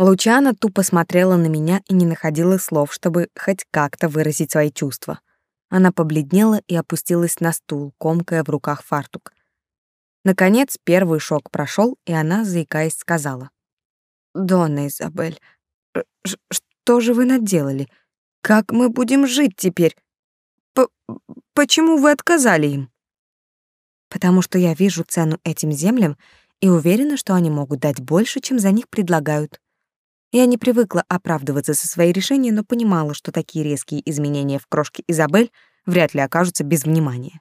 Лучана тупо смотрела на меня и не находила слов, чтобы хоть как-то выразить свои чувства. Она побледнела и опустилась на стул, комкая в руках фартук. Наконец, первый шок прошел, и она, заикаясь, сказала. «Донна Изабель, что же вы наделали? Как мы будем жить теперь? П Почему вы отказали им?» «Потому что я вижу цену этим землям и уверена, что они могут дать больше, чем за них предлагают. Я не привыкла оправдываться за свои решения, но понимала, что такие резкие изменения в крошке Изабель вряд ли окажутся без внимания.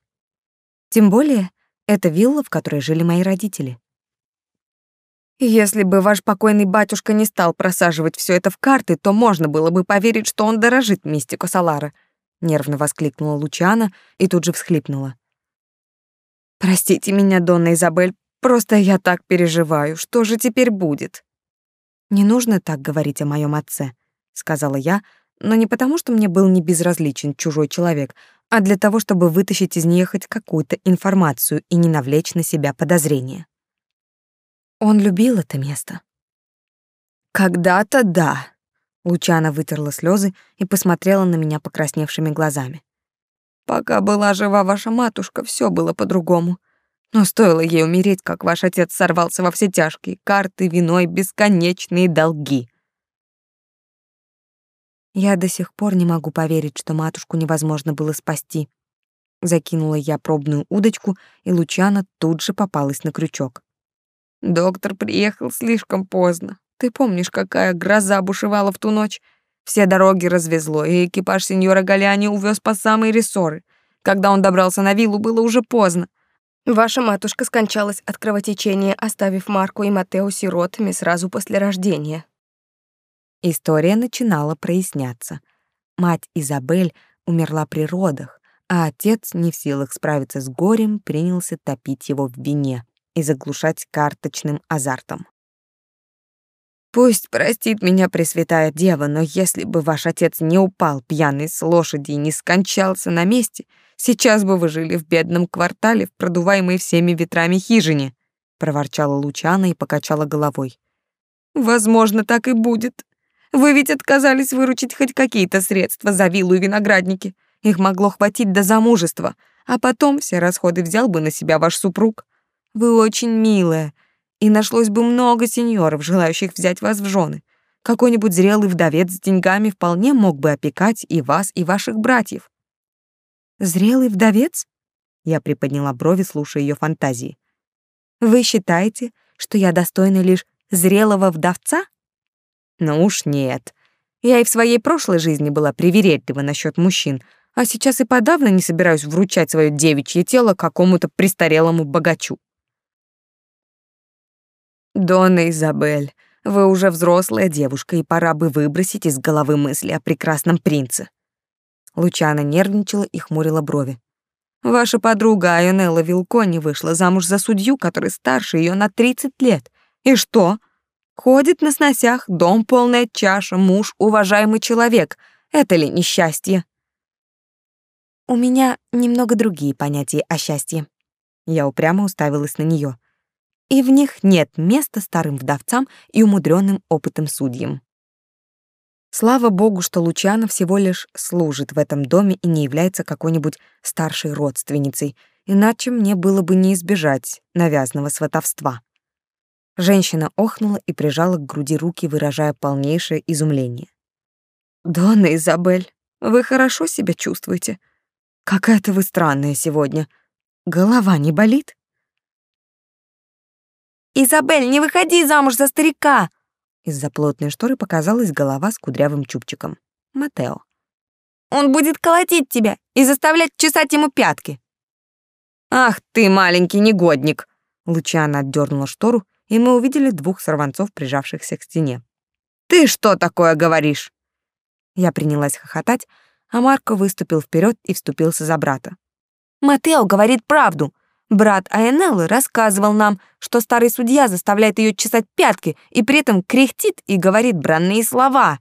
Тем более, это вилла, в которой жили мои родители. Если бы ваш покойный батюшка не стал просаживать все это в карты, то можно было бы поверить, что он дорожит мистику Салара, нервно воскликнула Лучана и тут же всхлипнула. Простите меня, Донна Изабель, просто я так переживаю. Что же теперь будет? Не нужно так говорить о моем отце, сказала я, но не потому, что мне был не безразличен чужой человек, а для того, чтобы вытащить из нее хоть какую-то информацию и не навлечь на себя подозрения. Он любил это место. Когда-то да. Лучана вытерла слезы и посмотрела на меня покрасневшими глазами. Пока была жива ваша матушка, все было по-другому. Но стоило ей умереть, как ваш отец сорвался во все тяжкие карты, вино и бесконечные долги. Я до сих пор не могу поверить, что матушку невозможно было спасти. Закинула я пробную удочку, и Лучана тут же попалась на крючок. Доктор приехал слишком поздно. Ты помнишь, какая гроза бушевала в ту ночь? Все дороги развезло, и экипаж сеньора Галяни увез по самые рессоры. Когда он добрался на виллу, было уже поздно. Ваша матушка скончалась от кровотечения, оставив Марку и Матео сиротами сразу после рождения. История начинала проясняться. Мать Изабель умерла при родах, а отец, не в силах справиться с горем, принялся топить его в вине и заглушать карточным азартом. Пусть простит меня Пресвятая Дева, но если бы ваш отец не упал пьяный с лошади и не скончался на месте, сейчас бы вы жили в бедном квартале в продуваемой всеми ветрами хижине, проворчала Лучана и покачала головой. Возможно, так и будет. Вы ведь отказались выручить хоть какие-то средства за виллу и виноградники. Их могло хватить до замужества, а потом все расходы взял бы на себя ваш супруг. Вы очень милая, и нашлось бы много сеньоров, желающих взять вас в жены. Какой-нибудь зрелый вдовец с деньгами вполне мог бы опекать и вас, и ваших братьев. Зрелый вдовец? Я приподняла брови, слушая ее фантазии. Вы считаете, что я достойна лишь зрелого вдовца? Ну уж нет. Я и в своей прошлой жизни была привередлива насчет мужчин, а сейчас и подавно не собираюсь вручать свое девичье тело какому-то престарелому богачу. Дона Изабель, вы уже взрослая девушка, и пора бы выбросить из головы мысли о прекрасном принце. Лучана нервничала и хмурила брови. Ваша подруга Айонелла Вилкони вышла замуж за судью, который старше ее на 30 лет. И что? Ходит на сносях, дом полная чаша, муж уважаемый человек. Это ли несчастье? У меня немного другие понятия о счастье. Я упрямо уставилась на нее и в них нет места старым вдовцам и умудренным опытом судьям. Слава богу, что Лучана всего лишь служит в этом доме и не является какой-нибудь старшей родственницей, иначе мне было бы не избежать навязанного сватовства. Женщина охнула и прижала к груди руки, выражая полнейшее изумление. «Донна Изабель, вы хорошо себя чувствуете? Какая-то вы странная сегодня. Голова не болит?» «Изабель, не выходи замуж за старика!» Из-за плотной шторы показалась голова с кудрявым чубчиком. Матео. «Он будет колотить тебя и заставлять чесать ему пятки!» «Ах ты, маленький негодник!» Лучана отдернула штору, и мы увидели двух сорванцов, прижавшихся к стене. «Ты что такое говоришь?» Я принялась хохотать, а Марко выступил вперед и вступился за брата. «Матео говорит правду. Брат Айнеллы рассказывал нам, что старый судья заставляет ее чесать пятки и при этом кряхтит и говорит бранные слова.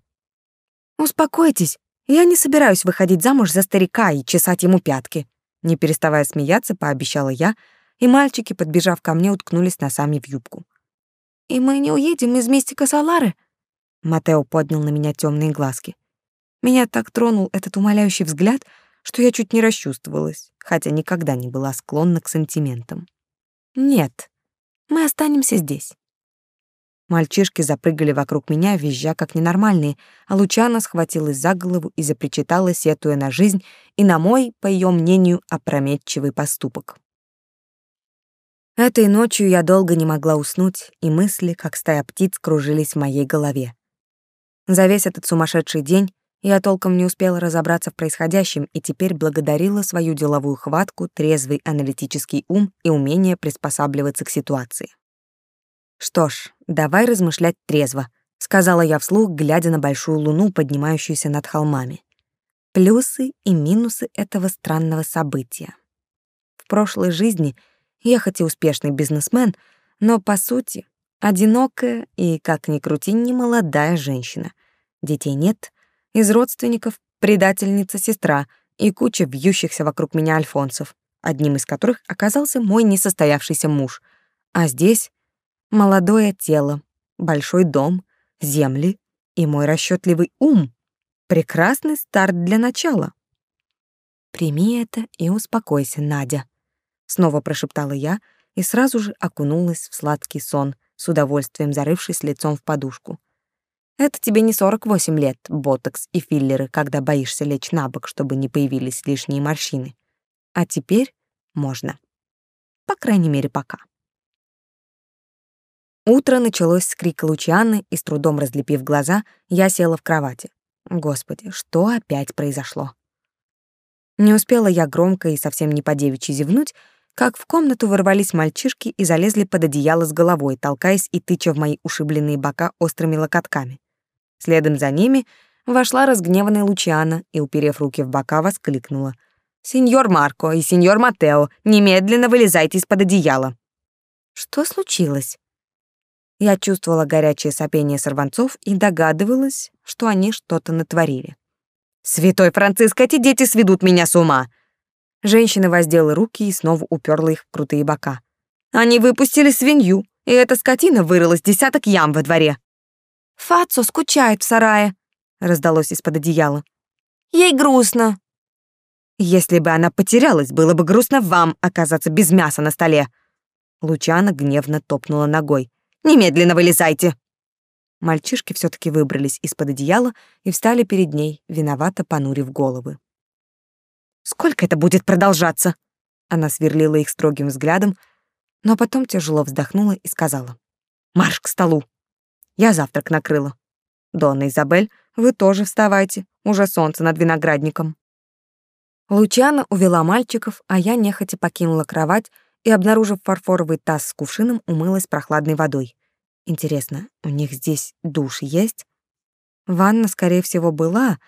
«Успокойтесь, я не собираюсь выходить замуж за старика и чесать ему пятки», не переставая смеяться, пообещала я, и мальчики, подбежав ко мне, уткнулись носами в юбку. «И мы не уедем из мистика Салары?» Матео поднял на меня темные глазки. Меня так тронул этот умоляющий взгляд, что я чуть не расчувствовалась, хотя никогда не была склонна к сантиментам. Нет, мы останемся здесь. Мальчишки запрыгали вокруг меня, визжа как ненормальные, а Лучана схватилась за голову и запричитала, сетуя на жизнь и на мой, по ее мнению, опрометчивый поступок. Этой ночью я долго не могла уснуть, и мысли, как стая птиц, кружились в моей голове. За весь этот сумасшедший день я толком не успела разобраться в происходящем и теперь благодарила свою деловую хватку, трезвый аналитический ум и умение приспосабливаться к ситуации. Что ж, давай размышлять трезво, сказала я вслух, глядя на большую луну, поднимающуюся над холмами. Плюсы и минусы этого странного события. В прошлой жизни я хоть и успешный бизнесмен, но по сути одинокая и, как ни крути, не молодая женщина. Детей нет, из родственников предательница сестра и куча вьющихся вокруг меня альфонсов, одним из которых оказался мой несостоявшийся муж. А здесь молодое тело, большой дом, земли и мой расчетливый ум. Прекрасный старт для начала. Прими это и успокойся, Надя, снова прошептала я и сразу же окунулась в сладкий сон, с удовольствием зарывшись лицом в подушку. Это тебе не 48 лет, ботокс и филлеры, когда боишься лечь на бок, чтобы не появились лишние морщины. А теперь можно. По крайней мере, пока. Утро началось с крика Лучианы, и с трудом разлепив глаза, я села в кровати. Господи, что опять произошло? Не успела я громко и совсем не по-девичьи зевнуть, как в комнату ворвались мальчишки и залезли под одеяло с головой, толкаясь и тыча в мои ушибленные бока острыми локотками. Следом за ними вошла разгневанная Лучиана и, уперев руки в бока, воскликнула. «Сеньор Марко и сеньор Матео, немедленно вылезайте из-под одеяла!» «Что случилось?» Я чувствовала горячее сопение сорванцов и догадывалась, что они что-то натворили. «Святой Франциск, эти дети сведут меня с ума!» Женщина воздела руки и снова уперла их в крутые бока. «Они выпустили свинью, и эта скотина вырылась десяток ям во дворе!» Фацо скучает в сарае, раздалось из-под одеяла. Ей грустно. Если бы она потерялась, было бы грустно вам оказаться без мяса на столе. Лучана гневно топнула ногой. Немедленно вылезайте. Мальчишки все таки выбрались из-под одеяла и встали перед ней, виновато понурив головы. Сколько это будет продолжаться? Она сверлила их строгим взглядом, но потом тяжело вздохнула и сказала: "Марш к столу". Я завтрак накрыла. Донна Изабель, вы тоже вставайте, уже солнце над виноградником. Лучана увела мальчиков, а я нехотя покинула кровать и, обнаружив фарфоровый таз с кувшином, умылась прохладной водой. Интересно, у них здесь душ есть? Ванна, скорее всего, была,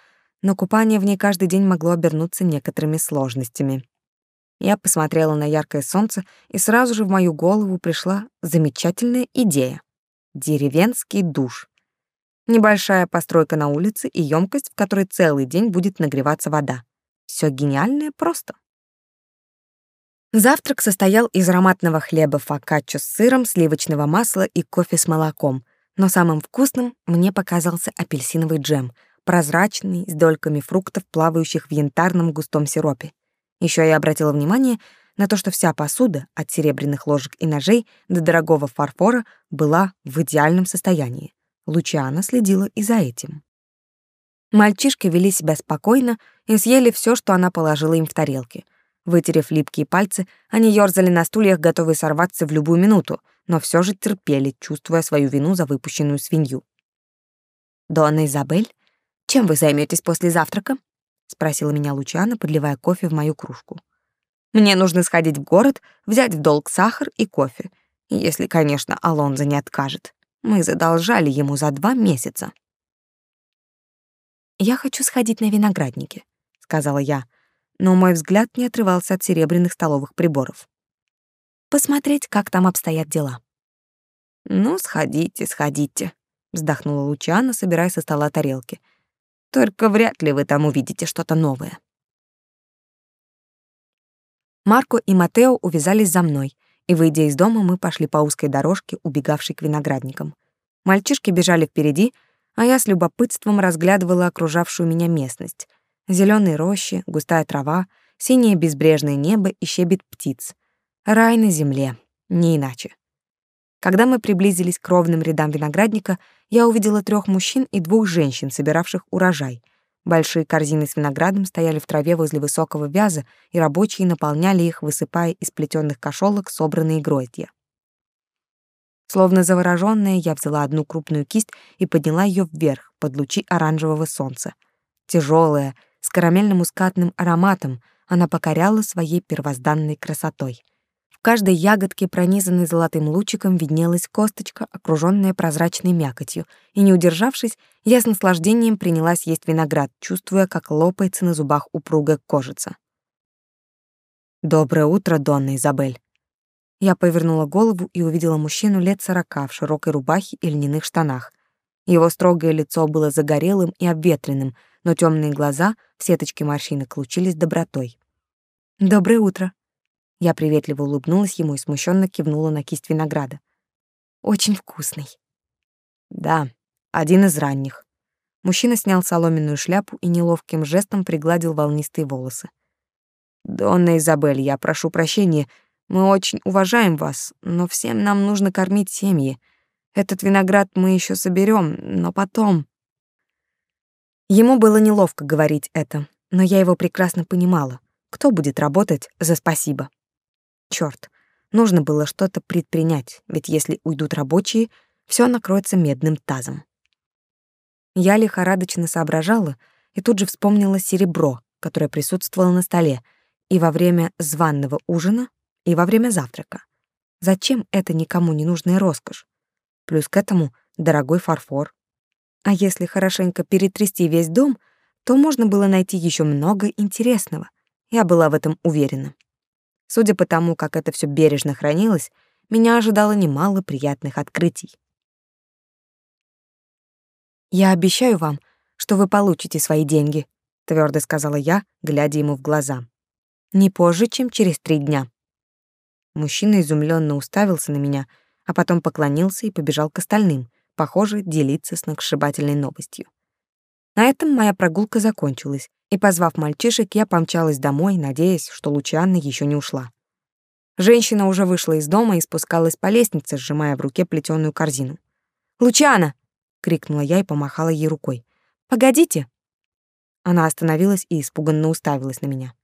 но купание в ней каждый день могло обернуться некоторыми сложностями. Я посмотрела на яркое солнце, и сразу же в мою голову пришла замечательная идея деревенский душ. Небольшая постройка на улице и емкость, в которой целый день будет нагреваться вода. Все гениальное просто. Завтрак состоял из ароматного хлеба фокаччо с сыром, сливочного масла и кофе с молоком, но самым вкусным мне показался апельсиновый джем, прозрачный, с дольками фруктов, плавающих в янтарном густом сиропе. Еще я обратила внимание на то, что вся посуда, от серебряных ложек и ножей до дорогого фарфора, была в идеальном состоянии. Лучиана следила и за этим. Мальчишки вели себя спокойно и съели все, что она положила им в тарелки. Вытерев липкие пальцы, они ёрзали на стульях, готовые сорваться в любую минуту, но все же терпели, чувствуя свою вину за выпущенную свинью. «Донна Изабель, чем вы займетесь после завтрака?» — спросила меня Лучана, подливая кофе в мою кружку. Мне нужно сходить в город, взять в долг сахар и кофе. Если, конечно, Алонзо не откажет. Мы задолжали ему за два месяца. «Я хочу сходить на виноградники», — сказала я, но мой взгляд не отрывался от серебряных столовых приборов. «Посмотреть, как там обстоят дела». «Ну, сходите, сходите», — вздохнула Лучана, собирая со стола тарелки. «Только вряд ли вы там увидите что-то новое». Марко и Матео увязались за мной, и, выйдя из дома, мы пошли по узкой дорожке, убегавшей к виноградникам. Мальчишки бежали впереди, а я с любопытством разглядывала окружавшую меня местность. Зеленые рощи, густая трава, синее безбрежное небо и щебет птиц. Рай на земле, не иначе. Когда мы приблизились к ровным рядам виноградника, я увидела трех мужчин и двух женщин, собиравших урожай. Большие корзины с виноградом стояли в траве возле высокого вяза, и рабочие наполняли их, высыпая из плетённых кошелок собранные гроздья. Словно заворожённая, я взяла одну крупную кисть и подняла её вверх под лучи оранжевого солнца. Тяжёлая, с карамельно-мускатным ароматом, она покоряла своей первозданной красотой. В каждой ягодке, пронизанной золотым лучиком, виднелась косточка, окружённая прозрачной мякотью, и, не удержавшись, я с наслаждением принялась есть виноград, чувствуя, как лопается на зубах упругая кожица. «Доброе утро, Донна Изабель!» Я повернула голову и увидела мужчину лет сорока в широкой рубахе и льняных штанах. Его строгое лицо было загорелым и обветренным, но темные глаза в сеточке морщинок лучились добротой. «Доброе утро!» Я приветливо улыбнулась ему и смущенно кивнула на кисть винограда. «Очень вкусный». «Да, один из ранних». Мужчина снял соломенную шляпу и неловким жестом пригладил волнистые волосы. «Донна Изабель, я прошу прощения, мы очень уважаем вас, но всем нам нужно кормить семьи. Этот виноград мы еще соберем, но потом...» Ему было неловко говорить это, но я его прекрасно понимала. Кто будет работать за спасибо? Черт, нужно было что-то предпринять, ведь если уйдут рабочие, все накроется медным тазом. Я лихорадочно соображала и тут же вспомнила серебро, которое присутствовало на столе, и во время званного ужина и во время завтрака. Зачем это никому не нужная роскошь? Плюс к этому дорогой фарфор. А если хорошенько перетрясти весь дом, то можно было найти еще много интересного. Я была в этом уверена. Судя по тому, как это все бережно хранилось, меня ожидало немало приятных открытий. «Я обещаю вам, что вы получите свои деньги», — твердо сказала я, глядя ему в глаза. «Не позже, чем через три дня». Мужчина изумленно уставился на меня, а потом поклонился и побежал к остальным, похоже, делиться с сногсшибательной новостью. На этом моя прогулка закончилась, и, позвав мальчишек, я помчалась домой, надеясь, что Лучанна еще не ушла. Женщина уже вышла из дома и спускалась по лестнице, сжимая в руке плетеную корзину. «Лучана!» — крикнула я и помахала ей рукой. «Погодите!» Она остановилась и испуганно уставилась на меня.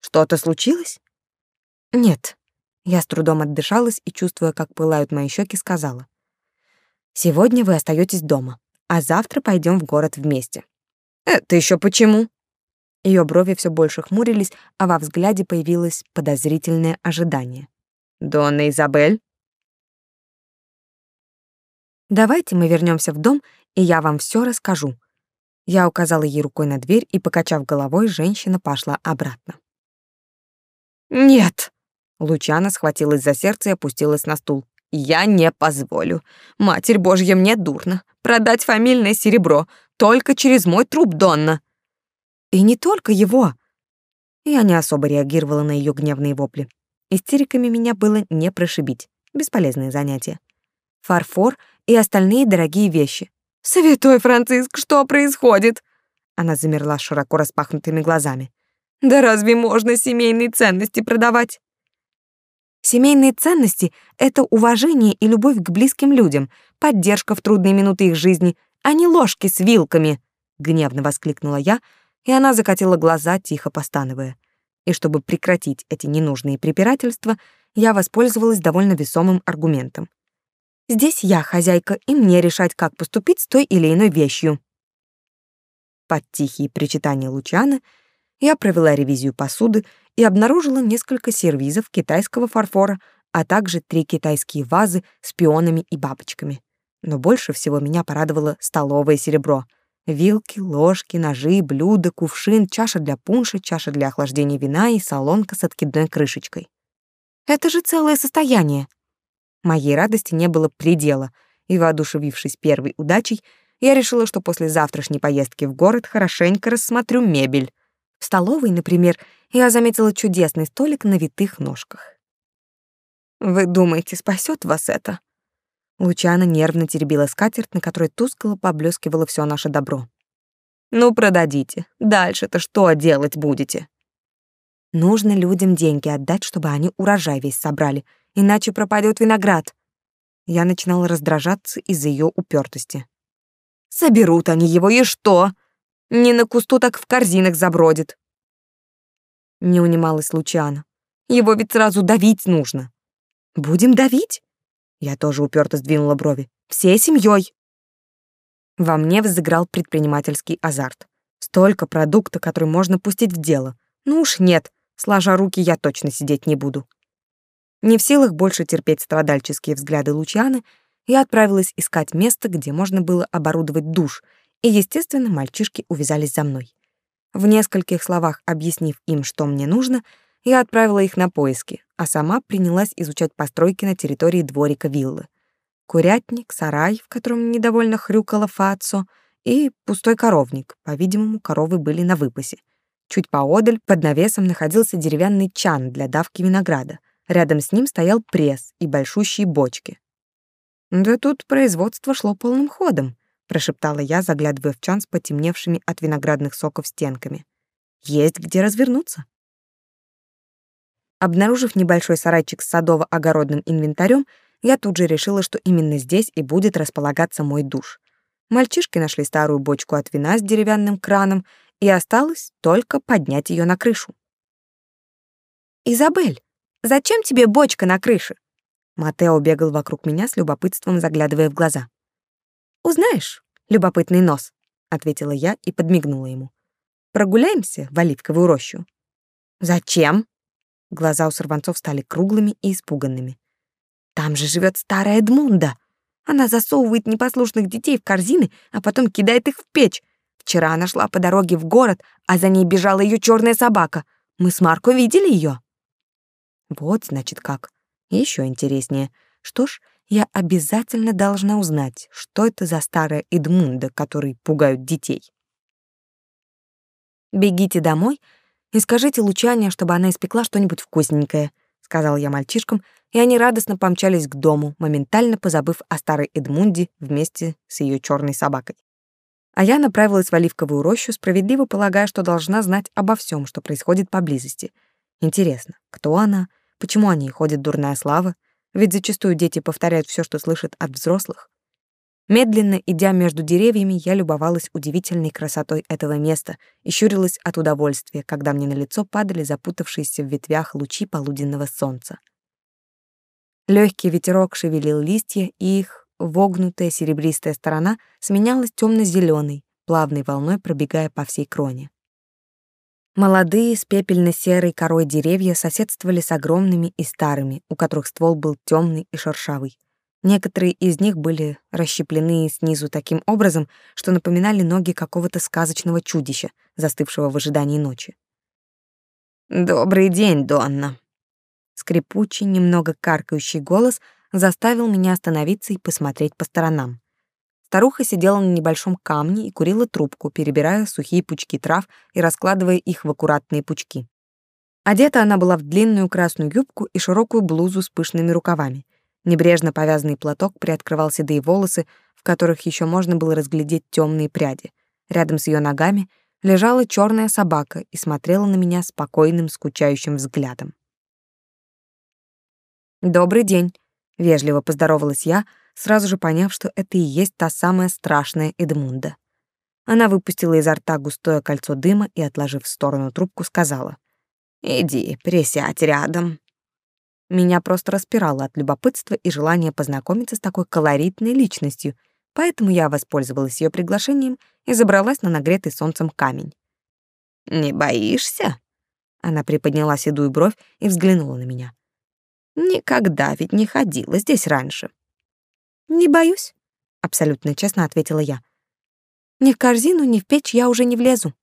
«Что-то случилось?» «Нет», я с трудом отдышалась и, чувствуя, как пылают мои щеки, сказала. «Сегодня вы остаетесь дома, а завтра пойдем в город вместе». «Это еще почему?» Ее брови все больше хмурились, а во взгляде появилось подозрительное ожидание. «Донна Изабель?» «Давайте мы вернемся в дом, и я вам все расскажу». Я указала ей рукой на дверь, и, покачав головой, женщина пошла обратно. «Нет!» Лучана схватилась за сердце и опустилась на стул. «Я не позволю. Матерь Божья, мне дурно. Продать фамильное серебро. Только через мой труп, Донна». «И не только его». Я не особо реагировала на ее гневные вопли. Истериками меня было не прошибить. Бесполезное занятие. Фарфор и остальные дорогие вещи. «Святой Франциск, что происходит?» Она замерла широко распахнутыми глазами. «Да разве можно семейные ценности продавать?» Семейные ценности — это уважение и любовь к близким людям, поддержка в трудные минуты их жизни, а не ложки с вилками!» — гневно воскликнула я, и она закатила глаза, тихо постановая. И чтобы прекратить эти ненужные препирательства, я воспользовалась довольно весомым аргументом. «Здесь я хозяйка, и мне решать, как поступить с той или иной вещью». Под тихие причитания Лучана я провела ревизию посуды и обнаружила несколько сервизов китайского фарфора, а также три китайские вазы с пионами и бабочками. Но больше всего меня порадовало столовое серебро. Вилки, ложки, ножи, блюда, кувшин, чаша для пунша, чаша для охлаждения вина и солонка с откидной крышечкой. Это же целое состояние. Моей радости не было предела, и, воодушевившись первой удачей, я решила, что после завтрашней поездки в город хорошенько рассмотрю мебель. В столовой, например, я заметила чудесный столик на витых ножках. «Вы думаете, спасет вас это?» Лучана нервно теребила скатерть, на которой тускло поблескивало все наше добро. «Ну, продадите. Дальше-то что делать будете?» «Нужно людям деньги отдать, чтобы они урожай весь собрали, иначе пропадет виноград». Я начинала раздражаться из-за ее упертости. «Соберут они его, и что? Не на кусту, так в корзинах забродит». Не унималась Лучана. «Его ведь сразу давить нужно». «Будем давить?» Я тоже уперто сдвинула брови. «Всей семьей. Во мне взыграл предпринимательский азарт. Столько продукта, который можно пустить в дело. Ну уж нет, сложа руки я точно сидеть не буду. Не в силах больше терпеть страдальческие взгляды Лучаны, я отправилась искать место, где можно было оборудовать душ, и, естественно, мальчишки увязались за мной. В нескольких словах объяснив им, что мне нужно, я отправила их на поиски, а сама принялась изучать постройки на территории дворика виллы курятник, сарай, в котором недовольно хрюкала Фацо, и пустой коровник. По-видимому, коровы были на выпасе. Чуть поодаль под навесом находился деревянный чан для давки винограда. Рядом с ним стоял пресс и большущие бочки. «Да тут производство шло полным ходом», — прошептала я, заглядывая в чан с потемневшими от виноградных соков стенками. «Есть где развернуться». Обнаружив небольшой сарайчик с садово-огородным инвентарем, я тут же решила, что именно здесь и будет располагаться мой душ. Мальчишки нашли старую бочку от вина с деревянным краном, и осталось только поднять ее на крышу. «Изабель, зачем тебе бочка на крыше?» Матео бегал вокруг меня с любопытством, заглядывая в глаза. «Узнаешь, любопытный нос», — ответила я и подмигнула ему. «Прогуляемся в оливковую рощу». «Зачем?» Глаза у сорванцов стали круглыми и испуганными. Там же живет старая Эдмунда. Она засовывает непослушных детей в корзины, а потом кидает их в печь. Вчера она шла по дороге в город, а за ней бежала ее черная собака. Мы с Марко видели ее. Вот, значит, как. Еще интереснее. Что ж, я обязательно должна узнать, что это за старая Эдмунда, которой пугают детей. Бегите домой и скажите Лучане, чтобы она испекла что-нибудь вкусненькое, сказал я мальчишкам, и они радостно помчались к дому, моментально позабыв о старой Эдмунде вместе с ее черной собакой. А я направилась в оливковую рощу, справедливо полагая, что должна знать обо всем, что происходит поблизости. Интересно, кто она, почему о ней ходит дурная слава, ведь зачастую дети повторяют все, что слышат от взрослых. Медленно идя между деревьями, я любовалась удивительной красотой этого места и щурилась от удовольствия, когда мне на лицо падали запутавшиеся в ветвях лучи полуденного солнца. Легкий ветерок шевелил листья, и их вогнутая серебристая сторона сменялась темно зеленой плавной волной пробегая по всей кроне. Молодые с пепельно-серой корой деревья соседствовали с огромными и старыми, у которых ствол был темный и шершавый. Некоторые из них были расщеплены снизу таким образом, что напоминали ноги какого-то сказочного чудища, застывшего в ожидании ночи. «Добрый день, Донна!» Скрипучий, немного каркающий голос заставил меня остановиться и посмотреть по сторонам. Старуха сидела на небольшом камне и курила трубку, перебирая сухие пучки трав и раскладывая их в аккуратные пучки. Одета она была в длинную красную юбку и широкую блузу с пышными рукавами. Небрежно повязанный платок приоткрывал седые волосы, в которых еще можно было разглядеть темные пряди. Рядом с ее ногами лежала черная собака и смотрела на меня спокойным, скучающим взглядом. «Добрый день», — вежливо поздоровалась я, сразу же поняв, что это и есть та самая страшная Эдмунда. Она выпустила изо рта густое кольцо дыма и, отложив в сторону трубку, сказала. «Иди, присядь рядом». Меня просто распирало от любопытства и желания познакомиться с такой колоритной личностью, поэтому я воспользовалась ее приглашением и забралась на нагретый солнцем камень. «Не боишься?» Она приподняла седую бровь и взглянула на меня. «Никогда ведь не ходила здесь раньше». «Не боюсь», — абсолютно честно ответила я. «Ни в корзину, ни в печь я уже не влезу».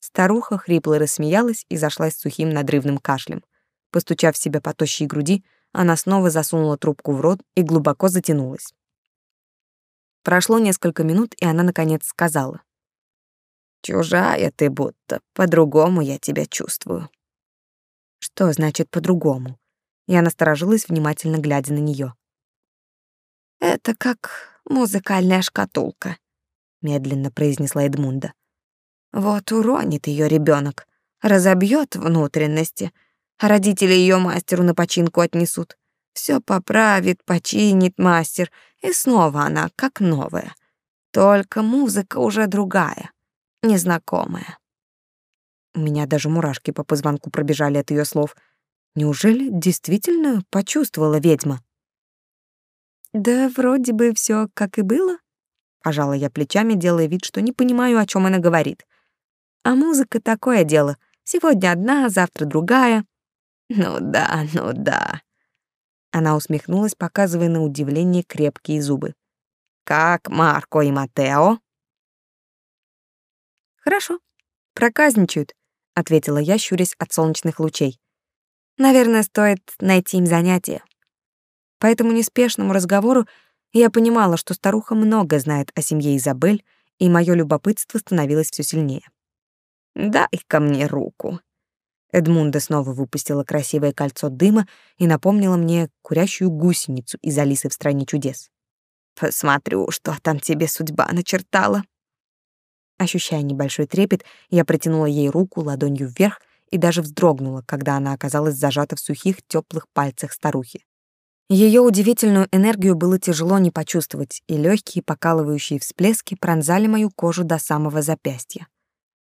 Старуха хрипло рассмеялась и зашлась сухим надрывным кашлем. Постучав себя по тощей груди, она снова засунула трубку в рот и глубоко затянулась. Прошло несколько минут, и она наконец сказала: "Чужая ты будто, по-другому я тебя чувствую". Что значит по-другому? Я насторожилась, внимательно глядя на нее. Это как музыкальная шкатулка, медленно произнесла Эдмунда. Вот уронит ее ребенок, разобьет внутренности, а родители ее мастеру на починку отнесут. Все поправит, починит мастер, и снова она как новая. Только музыка уже другая, незнакомая. У меня даже мурашки по позвонку пробежали от ее слов. Неужели действительно почувствовала ведьма? Да вроде бы все как и было. Пожала я плечами, делая вид, что не понимаю, о чем она говорит. А музыка такое дело. Сегодня одна, завтра другая. Ну да, ну да. Она усмехнулась, показывая на удивление крепкие зубы. Как Марко и Матео? Хорошо. Проказничают, ответила я, щурясь от солнечных лучей. Наверное, стоит найти им занятие. По этому неспешному разговору я понимала, что старуха много знает о семье Изабель, и мое любопытство становилось все сильнее. дай ко мне руку». Эдмунда снова выпустила красивое кольцо дыма и напомнила мне курящую гусеницу из Алисы в стране чудес. «Посмотрю, что там тебе судьба начертала». Ощущая небольшой трепет, я протянула ей руку ладонью вверх и даже вздрогнула, когда она оказалась зажата в сухих, теплых пальцах старухи. Ее удивительную энергию было тяжело не почувствовать, и легкие покалывающие всплески пронзали мою кожу до самого запястья.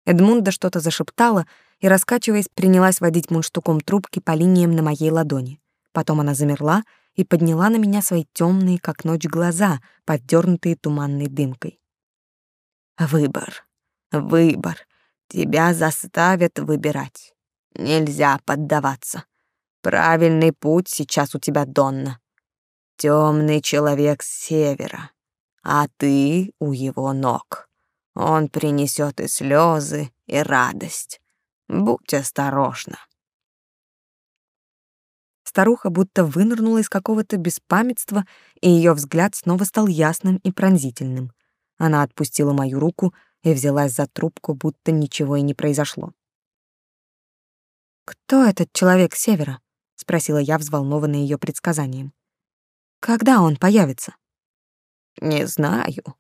Эдмунда что-то зашептала и, раскачиваясь, принялась водить мундштуком трубки по линиям на моей ладони. Потом она замерла и подняла на меня свои темные, как ночь, глаза, поддернутые туманной дымкой. «Выбор, выбор. Тебя заставят выбирать. Нельзя поддаваться. Правильный путь сейчас у тебя, Донна. Темный человек с севера, а ты у его ног. Он принесет и слезы, и радость. Будь осторожна. Старуха будто вынырнула из какого-то беспамятства, и ее взгляд снова стал ясным и пронзительным. Она отпустила мою руку и взялась за трубку, будто ничего и не произошло. «Кто этот человек с севера?» Спросила я, взволнованная ее предсказанием. Когда он появится? Не знаю.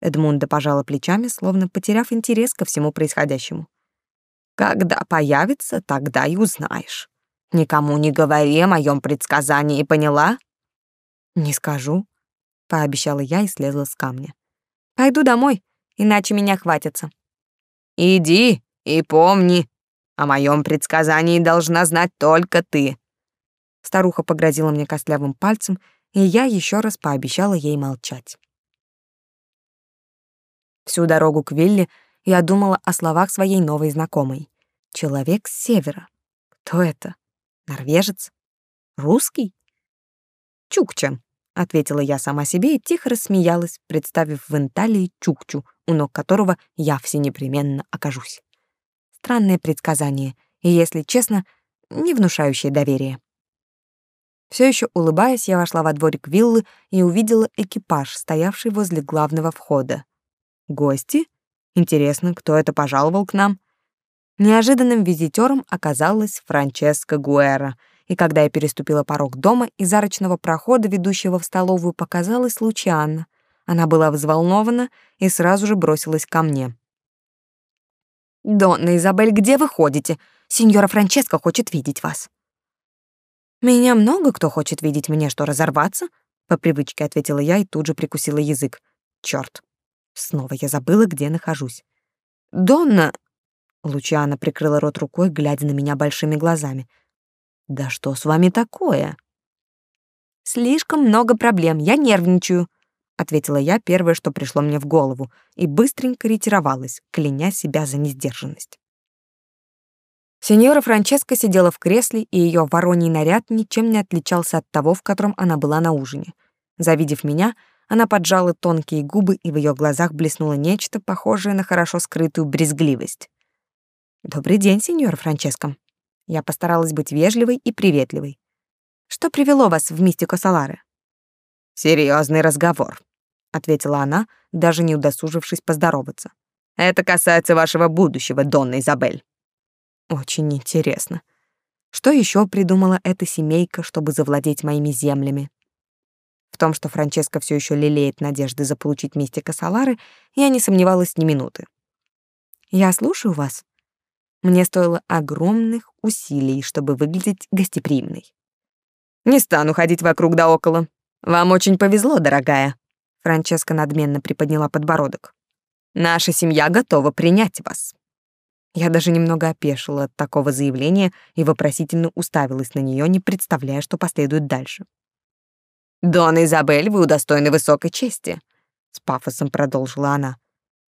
Эдмунда пожала плечами, словно потеряв интерес ко всему происходящему. Когда появится, тогда и узнаешь. Никому не говори о моем предсказании, поняла? Не скажу, пообещала я и слезла с камня. Пойду домой, иначе меня хватится. Иди и помни, о моем предсказании должна знать только ты. Старуха погрозила мне костлявым пальцем, и я еще раз пообещала ей молчать. Всю дорогу к вилле я думала о словах своей новой знакомой. Человек с севера. Кто это? Норвежец? Русский? Чукча, ответила я сама себе и тихо рассмеялась, представив в Инталии Чукчу, у ног которого я все непременно окажусь. Странное предсказание, и, если честно, не внушающее доверия. Все еще улыбаясь, я вошла во дворик виллы и увидела экипаж, стоявший возле главного входа. Гости? Интересно, кто это пожаловал к нам? Неожиданным визитером оказалась Франческа Гуэра, и когда я переступила порог дома, из арочного прохода, ведущего в столовую, показалась Лучианна. Она была взволнована и сразу же бросилась ко мне. «Донна Изабель, где вы ходите? Сеньора Франческа хочет видеть вас». Меня много кто хочет видеть мне, что разорваться? По привычке ответила я и тут же прикусила язык. Черт! Снова я забыла, где нахожусь. Донна... Лучана прикрыла рот рукой, глядя на меня большими глазами. Да что с вами такое? Слишком много проблем, я нервничаю, ответила я первое, что пришло мне в голову, и быстренько ретировалась, кляня себя за несдержанность. Сеньора Франческа сидела в кресле, и ее вороний наряд ничем не отличался от того, в котором она была на ужине. Завидев меня, она поджала тонкие губы, и в ее глазах блеснуло нечто похожее на хорошо скрытую брезгливость. «Добрый день, сеньора Франческа». Я постаралась быть вежливой и приветливой. «Что привело вас в мистику Салары?» Серьезный разговор», — ответила она, даже не удосужившись поздороваться. «Это касается вашего будущего, Донна Изабель». Очень интересно. Что еще придумала эта семейка, чтобы завладеть моими землями? В том, что Франческа все еще лелеет надежды заполучить мистика Салары, я не сомневалась ни минуты. «Я слушаю вас», мне стоило огромных усилий, чтобы выглядеть гостеприимной. «Не стану ходить вокруг да около. Вам очень повезло, дорогая». Франческа надменно приподняла подбородок. «Наша семья готова принять вас». Я даже немного опешила от такого заявления и вопросительно уставилась на нее, не представляя, что последует дальше. «Дона Изабель, вы удостоены высокой чести», — с пафосом продолжила она.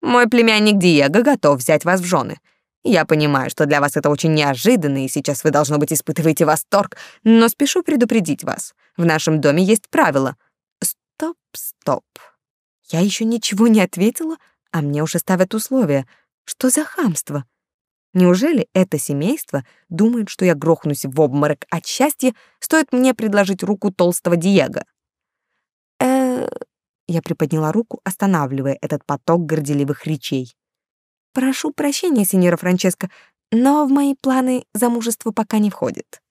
«Мой племянник Диего готов взять вас в жены. Я понимаю, что для вас это очень неожиданно, и сейчас вы, должно быть, испытываете восторг, но спешу предупредить вас. В нашем доме есть правило. Стоп, стоп. Я еще ничего не ответила, а мне уже ставят условия. Что за хамство? Неужели это семейство думает, что я грохнусь в обморок от счастья, стоит мне предложить руку толстого Диего? Э, я приподняла руку, останавливая этот поток горделивых речей. Прошу прощения, сеньора Франческо, но в мои планы замужество пока не входит.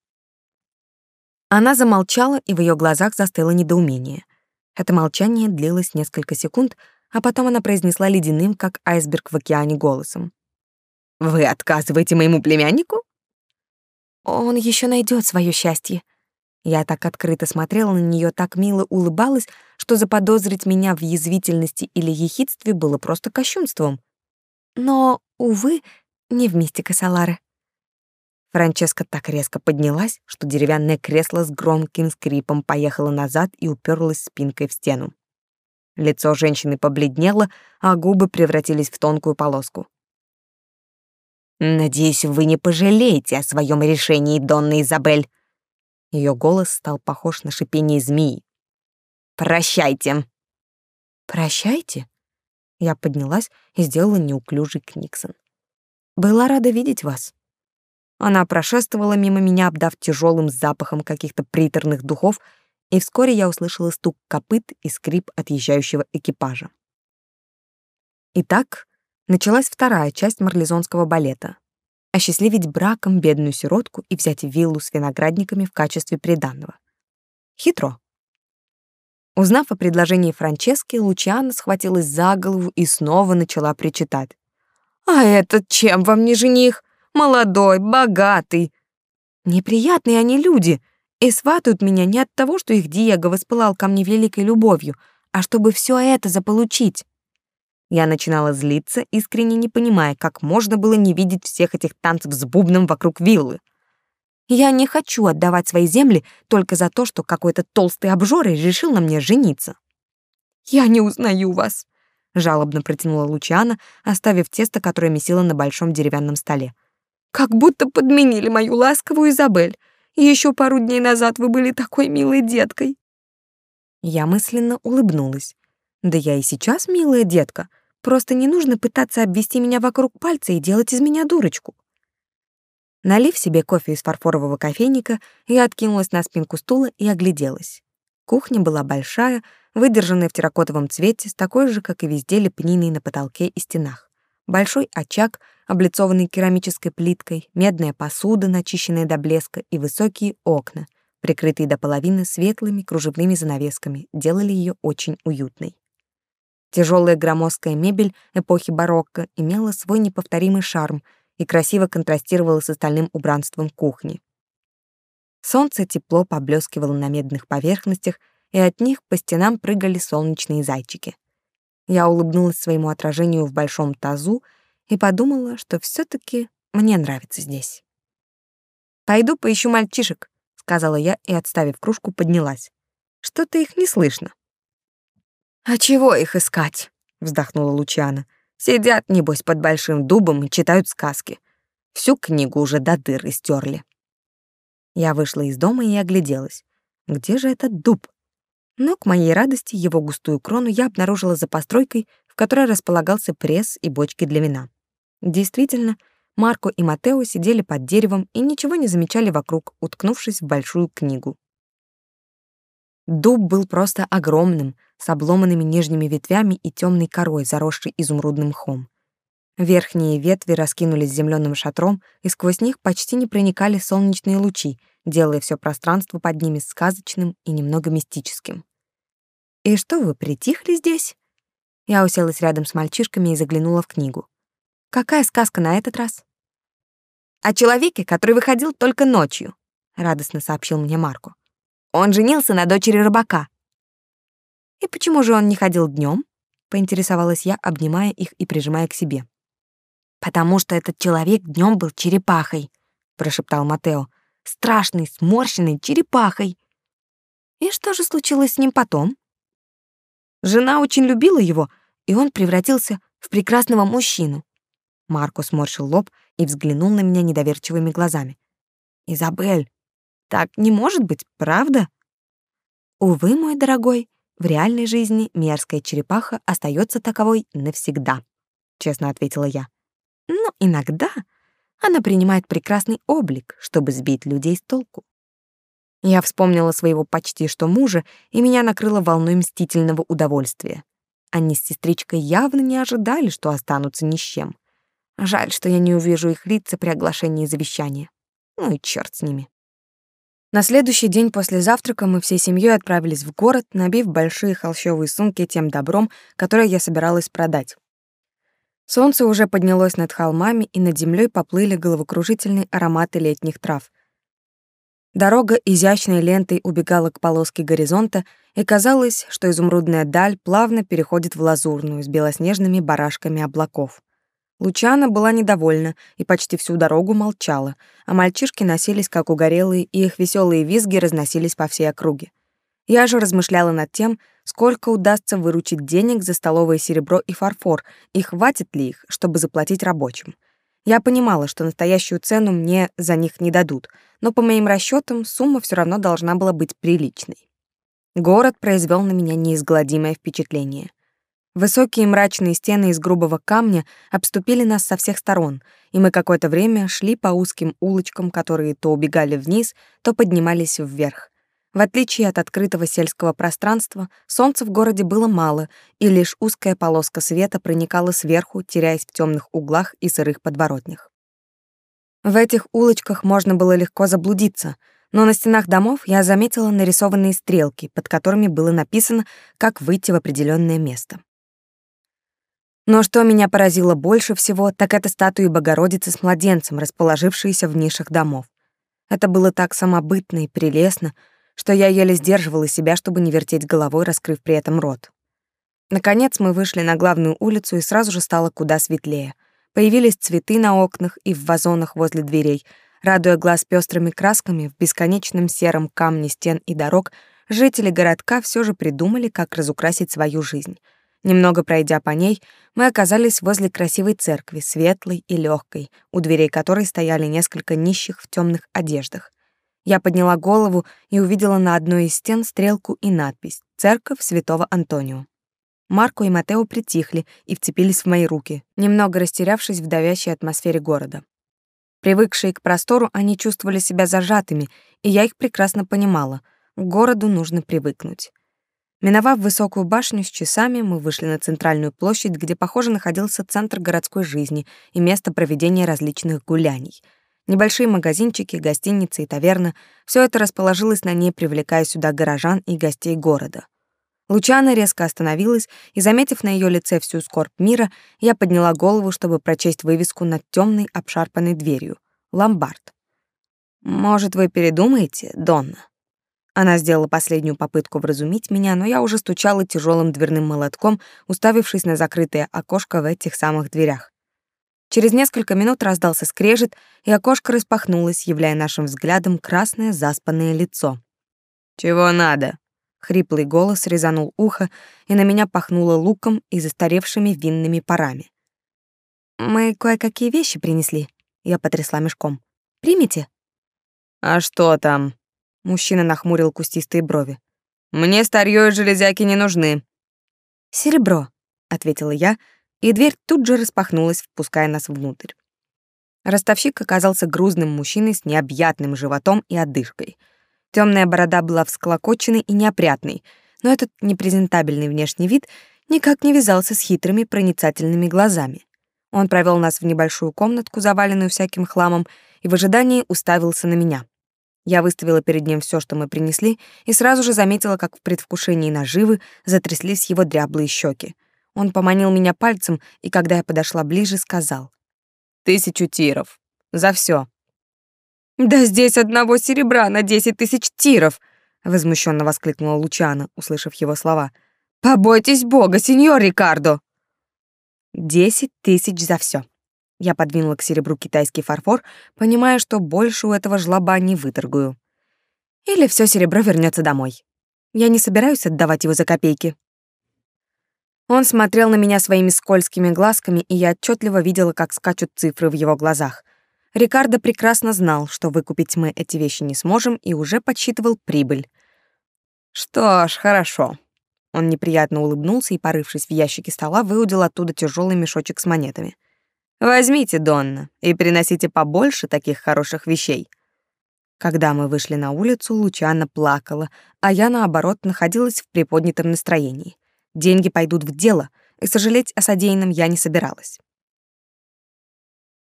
Она замолчала, и в ее глазах застыло недоумение. Это молчание длилось несколько секунд, а потом она произнесла ледяным, как айсберг в океане, голосом. «Вы отказываете моему племяннику?» «Он еще найдет свое счастье». Я так открыто смотрела на нее, так мило улыбалась, что заподозрить меня в язвительности или ехидстве было просто кощунством. Но, увы, не вместе Касалары. Франческа так резко поднялась, что деревянное кресло с громким скрипом поехало назад и уперлось спинкой в стену. Лицо женщины побледнело, а губы превратились в тонкую полоску. «Надеюсь, вы не пожалеете о своем решении, Донна Изабель!» Ее голос стал похож на шипение змеи. «Прощайте!» «Прощайте?» Я поднялась и сделала неуклюжий книксон. «Была рада видеть вас». Она прошествовала мимо меня, обдав тяжелым запахом каких-то приторных духов, и вскоре я услышала стук копыт и скрип отъезжающего экипажа. Итак, началась вторая часть марлезонского балета — осчастливить браком бедную сиротку и взять виллу с виноградниками в качестве приданного. Хитро. Узнав о предложении Франчески, Лучана схватилась за голову и снова начала причитать. «А этот чем вам не жених? Молодой, богатый. Неприятные они люди, и сватают меня не от того, что их Диего воспылал ко мне великой любовью, а чтобы все это заполучить». Я начинала злиться, искренне не понимая, как можно было не видеть всех этих танцев с бубном вокруг виллы. Я не хочу отдавать свои земли только за то, что какой-то толстый обжора решил на мне жениться. Я не узнаю вас, жалобно протянула Лучана, оставив тесто, которое месила на большом деревянном столе. Как будто подменили мою ласковую Изабель. И еще пару дней назад вы были такой милой деткой. Я мысленно улыбнулась. Да я и сейчас милая детка. Просто не нужно пытаться обвести меня вокруг пальца и делать из меня дурочку. Налив себе кофе из фарфорового кофейника, я откинулась на спинку стула и огляделась. Кухня была большая, выдержанная в терракотовом цвете, с такой же, как и везде, лепниной на потолке и стенах. Большой очаг, облицованный керамической плиткой, медная посуда, начищенная до блеска, и высокие окна, прикрытые до половины светлыми кружевными занавесками, делали ее очень уютной. Тяжелая громоздкая мебель эпохи барокко имела свой неповторимый шарм — и красиво контрастировала с остальным убранством кухни. Солнце тепло поблескивало на медных поверхностях, и от них по стенам прыгали солнечные зайчики. Я улыбнулась своему отражению в большом тазу и подумала, что все таки мне нравится здесь. «Пойду поищу мальчишек», — сказала я и, отставив кружку, поднялась. «Что-то их не слышно». «А чего их искать?» — вздохнула Лучана. Сидят, небось, под большим дубом и читают сказки. Всю книгу уже до дыры стерли. Я вышла из дома и огляделась. Где же этот дуб? Но, к моей радости, его густую крону я обнаружила за постройкой, в которой располагался пресс и бочки для вина. Действительно, Марко и Матео сидели под деревом и ничего не замечали вокруг, уткнувшись в большую книгу. Дуб был просто огромным, с обломанными нижними ветвями и темной корой, заросшей изумрудным мхом. Верхние ветви раскинулись зеленым шатром, и сквозь них почти не проникали солнечные лучи, делая все пространство под ними сказочным и немного мистическим. «И что вы притихли здесь?» Я уселась рядом с мальчишками и заглянула в книгу. «Какая сказка на этот раз?» «О человеке, который выходил только ночью», — радостно сообщил мне Марко. «Он женился на дочери рыбака». «И почему же он не ходил днем? поинтересовалась я, обнимая их и прижимая к себе. «Потому что этот человек днем был черепахой», — прошептал Матео. «Страшный, сморщенный черепахой». «И что же случилось с ним потом?» Жена очень любила его, и он превратился в прекрасного мужчину. Марко сморщил лоб и взглянул на меня недоверчивыми глазами. «Изабель, так не может быть, правда?» «Увы, мой дорогой, в реальной жизни мерзкая черепаха остается таковой навсегда», — честно ответила я. «Но иногда она принимает прекрасный облик, чтобы сбить людей с толку». Я вспомнила своего почти что мужа, и меня накрыло волной мстительного удовольствия. Они с сестричкой явно не ожидали, что останутся ни с чем. Жаль, что я не увижу их лица при оглашении завещания. Ну и черт с ними. На следующий день после завтрака мы всей семьей отправились в город, набив большие холщовые сумки тем добром, которое я собиралась продать. Солнце уже поднялось над холмами, и над землей поплыли головокружительные ароматы летних трав. Дорога изящной лентой убегала к полоске горизонта, и казалось, что изумрудная даль плавно переходит в лазурную с белоснежными барашками облаков. Лучана была недовольна и почти всю дорогу молчала, а мальчишки носились как угорелые, и их веселые визги разносились по всей округе. Я же размышляла над тем, сколько удастся выручить денег за столовое серебро и фарфор, и хватит ли их, чтобы заплатить рабочим. Я понимала, что настоящую цену мне за них не дадут, но по моим расчетам сумма все равно должна была быть приличной. Город произвел на меня неизгладимое впечатление. Высокие мрачные стены из грубого камня обступили нас со всех сторон, и мы какое-то время шли по узким улочкам, которые то убегали вниз, то поднимались вверх. В отличие от открытого сельского пространства, солнца в городе было мало, и лишь узкая полоска света проникала сверху, теряясь в темных углах и сырых подворотнях. В этих улочках можно было легко заблудиться, но на стенах домов я заметила нарисованные стрелки, под которыми было написано, как выйти в определенное место. Но что меня поразило больше всего, так это статуи Богородицы с младенцем, расположившиеся в нишах домов. Это было так самобытно и прелестно, что я еле сдерживала себя, чтобы не вертеть головой, раскрыв при этом рот. Наконец мы вышли на главную улицу, и сразу же стало куда светлее. Появились цветы на окнах и в вазонах возле дверей. Радуя глаз пестрыми красками, в бесконечном сером камне стен и дорог жители городка все же придумали, как разукрасить свою жизнь. Немного пройдя по ней, мы оказались возле красивой церкви, светлой и легкой, у дверей которой стояли несколько нищих в темных одеждах. Я подняла голову и увидела на одной из стен стрелку и надпись «Церковь святого Антонио». Марко и Матео притихли и вцепились в мои руки, немного растерявшись в давящей атмосфере города. Привыкшие к простору, они чувствовали себя зажатыми, и я их прекрасно понимала. К городу нужно привыкнуть. Миновав высокую башню с часами, мы вышли на центральную площадь, где, похоже, находился центр городской жизни и место проведения различных гуляний — Небольшие магазинчики, гостиницы и таверна — все это расположилось на ней, привлекая сюда горожан и гостей города. Лучана резко остановилась, и, заметив на ее лице всю скорбь мира, я подняла голову, чтобы прочесть вывеску над темной обшарпанной дверью. «Ломбард». «Может, вы передумаете, Донна?» Она сделала последнюю попытку вразумить меня, но я уже стучала тяжелым дверным молотком, уставившись на закрытое окошко в этих самых дверях. Через несколько минут раздался скрежет, и окошко распахнулось, являя нашим взглядом красное заспанное лицо. «Чего надо?» Хриплый голос резанул ухо, и на меня пахнуло луком и застаревшими винными парами. «Мы кое-какие вещи принесли», — я потрясла мешком. «Примите?» «А что там?» Мужчина нахмурил кустистые брови. «Мне старье и железяки не нужны». «Серебро», — ответила я, — и дверь тут же распахнулась, впуская нас внутрь. Ростовщик оказался грузным мужчиной с необъятным животом и одышкой. Темная борода была всклокоченной и неопрятной, но этот непрезентабельный внешний вид никак не вязался с хитрыми проницательными глазами. Он провел нас в небольшую комнатку, заваленную всяким хламом, и в ожидании уставился на меня. Я выставила перед ним все, что мы принесли, и сразу же заметила, как в предвкушении наживы затряслись его дряблые щеки. Он поманил меня пальцем, и когда я подошла ближе, сказал. «Тысячу тиров. За все. «Да здесь одного серебра на десять тысяч тиров!» — возмущенно воскликнула Лучана, услышав его слова. «Побойтесь Бога, сеньор Рикардо!» «Десять тысяч за все. Я подвинула к серебру китайский фарфор, понимая, что больше у этого жлоба не выторгую. Или все серебро вернется домой. Я не собираюсь отдавать его за копейки. Он смотрел на меня своими скользкими глазками, и я отчетливо видела, как скачут цифры в его глазах. Рикардо прекрасно знал, что выкупить мы эти вещи не сможем, и уже подсчитывал прибыль. Что ж, хорошо. Он неприятно улыбнулся и, порывшись в ящике стола, выудил оттуда тяжелый мешочек с монетами. Возьмите, Донна, и приносите побольше таких хороших вещей. Когда мы вышли на улицу, Лучана плакала, а я, наоборот, находилась в приподнятом настроении. Деньги пойдут в дело, и сожалеть о содеянном я не собиралась.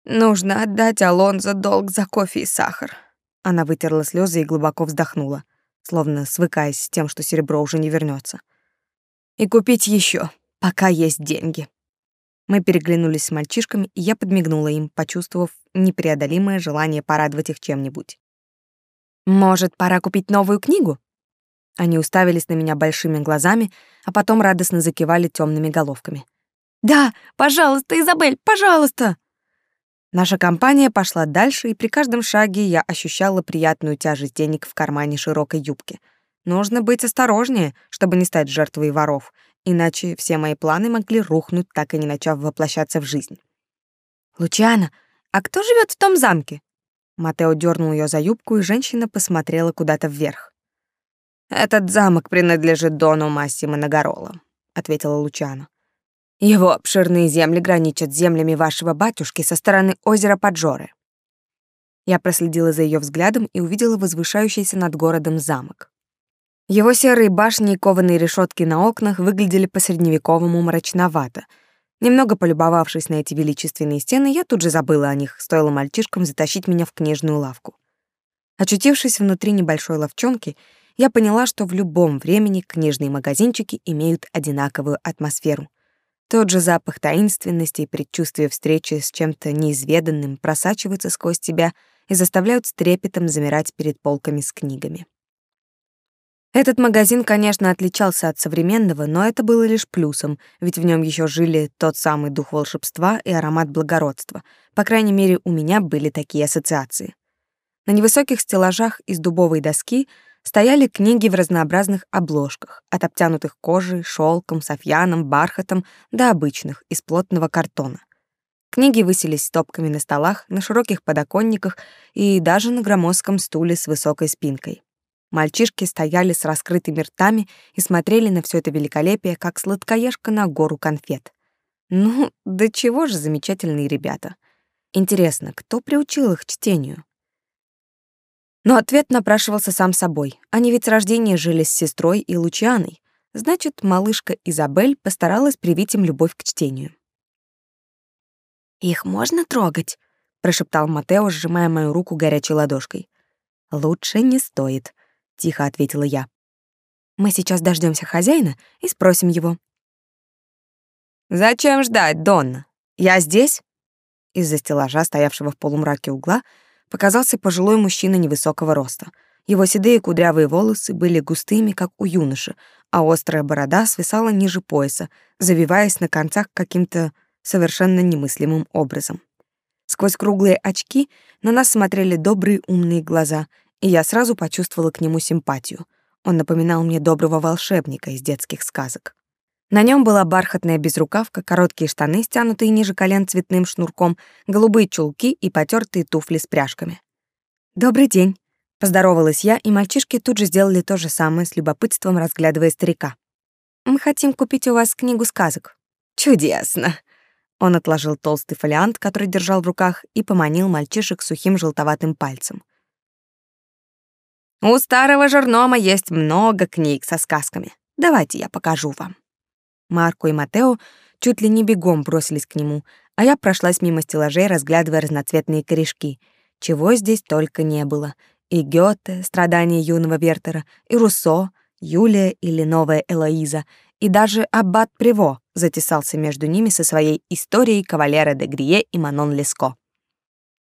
«Нужно отдать Алонзо долг за кофе и сахар». Она вытерла слезы и глубоко вздохнула, словно свыкаясь с тем, что серебро уже не вернется. «И купить еще, пока есть деньги». Мы переглянулись с мальчишками, и я подмигнула им, почувствовав непреодолимое желание порадовать их чем-нибудь. «Может, пора купить новую книгу?» Они уставились на меня большими глазами, а потом радостно закивали темными головками. «Да, пожалуйста, Изабель, пожалуйста!» Наша компания пошла дальше, и при каждом шаге я ощущала приятную тяжесть денег в кармане широкой юбки. Нужно быть осторожнее, чтобы не стать жертвой воров, иначе все мои планы могли рухнуть, так и не начав воплощаться в жизнь. «Лучиана, а кто живет в том замке?» Матео дернул ее за юбку, и женщина посмотрела куда-то вверх. «Этот замок принадлежит Дону Массимо Нагарола», — ответила Лучана. «Его обширные земли граничат с землями вашего батюшки со стороны озера Поджоры». Я проследила за ее взглядом и увидела возвышающийся над городом замок. Его серые башни и кованые решетки на окнах выглядели по-средневековому мрачновато. Немного полюбовавшись на эти величественные стены, я тут же забыла о них, стоило мальчишкам затащить меня в книжную лавку. Очутившись внутри небольшой лавчонки, я поняла, что в любом времени книжные магазинчики имеют одинаковую атмосферу. Тот же запах таинственности и предчувствия встречи с чем-то неизведанным просачиваются сквозь тебя и заставляют с трепетом замирать перед полками с книгами. Этот магазин, конечно, отличался от современного, но это было лишь плюсом, ведь в нем еще жили тот самый дух волшебства и аромат благородства. По крайней мере, у меня были такие ассоциации. На невысоких стеллажах из дубовой доски стояли книги в разнообразных обложках, от обтянутых кожей, шелком, софьяном, бархатом до обычных, из плотного картона. Книги высились стопками на столах, на широких подоконниках и даже на громоздком стуле с высокой спинкой. Мальчишки стояли с раскрытыми ртами и смотрели на все это великолепие, как сладкоежка на гору конфет. Ну, да чего же замечательные ребята. Интересно, кто приучил их чтению? Но ответ напрашивался сам собой. Они ведь с рождения жили с сестрой и Лучианой. Значит, малышка Изабель постаралась привить им любовь к чтению. «Их можно трогать?» — прошептал Матео, сжимая мою руку горячей ладошкой. «Лучше не стоит», тихо ответила я. Мы сейчас дождемся хозяина и спросим его. Зачем ждать, Донна? Я здесь? Из-за стеллажа, стоявшего в полумраке угла, показался пожилой мужчина невысокого роста. Его седые кудрявые волосы были густыми, как у юноши, а острая борода свисала ниже пояса, завиваясь на концах каким-то совершенно немыслимым образом. Сквозь круглые очки на нас смотрели добрые умные глаза, и я сразу почувствовала к нему симпатию. Он напоминал мне доброго волшебника из детских сказок. На нем была бархатная безрукавка, короткие штаны, стянутые ниже колен цветным шнурком, голубые чулки и потертые туфли с пряжками. «Добрый день», — поздоровалась я, и мальчишки тут же сделали то же самое, с любопытством разглядывая старика. «Мы хотим купить у вас книгу сказок». «Чудесно!» Он отложил толстый фолиант, который держал в руках, и поманил мальчишек сухим желтоватым пальцем. У старого жернома есть много книг со сказками. Давайте я покажу вам. Марко и Матео чуть ли не бегом бросились к нему, а я прошлась мимо стеллажей, разглядывая разноцветные корешки. Чего здесь только не было. И Гёте «Страдания юного Вертера», и Руссо, Юлия или новая Элоиза, и даже Аббат Приво затесался между ними со своей историей кавалера де Грие и Манон Леско.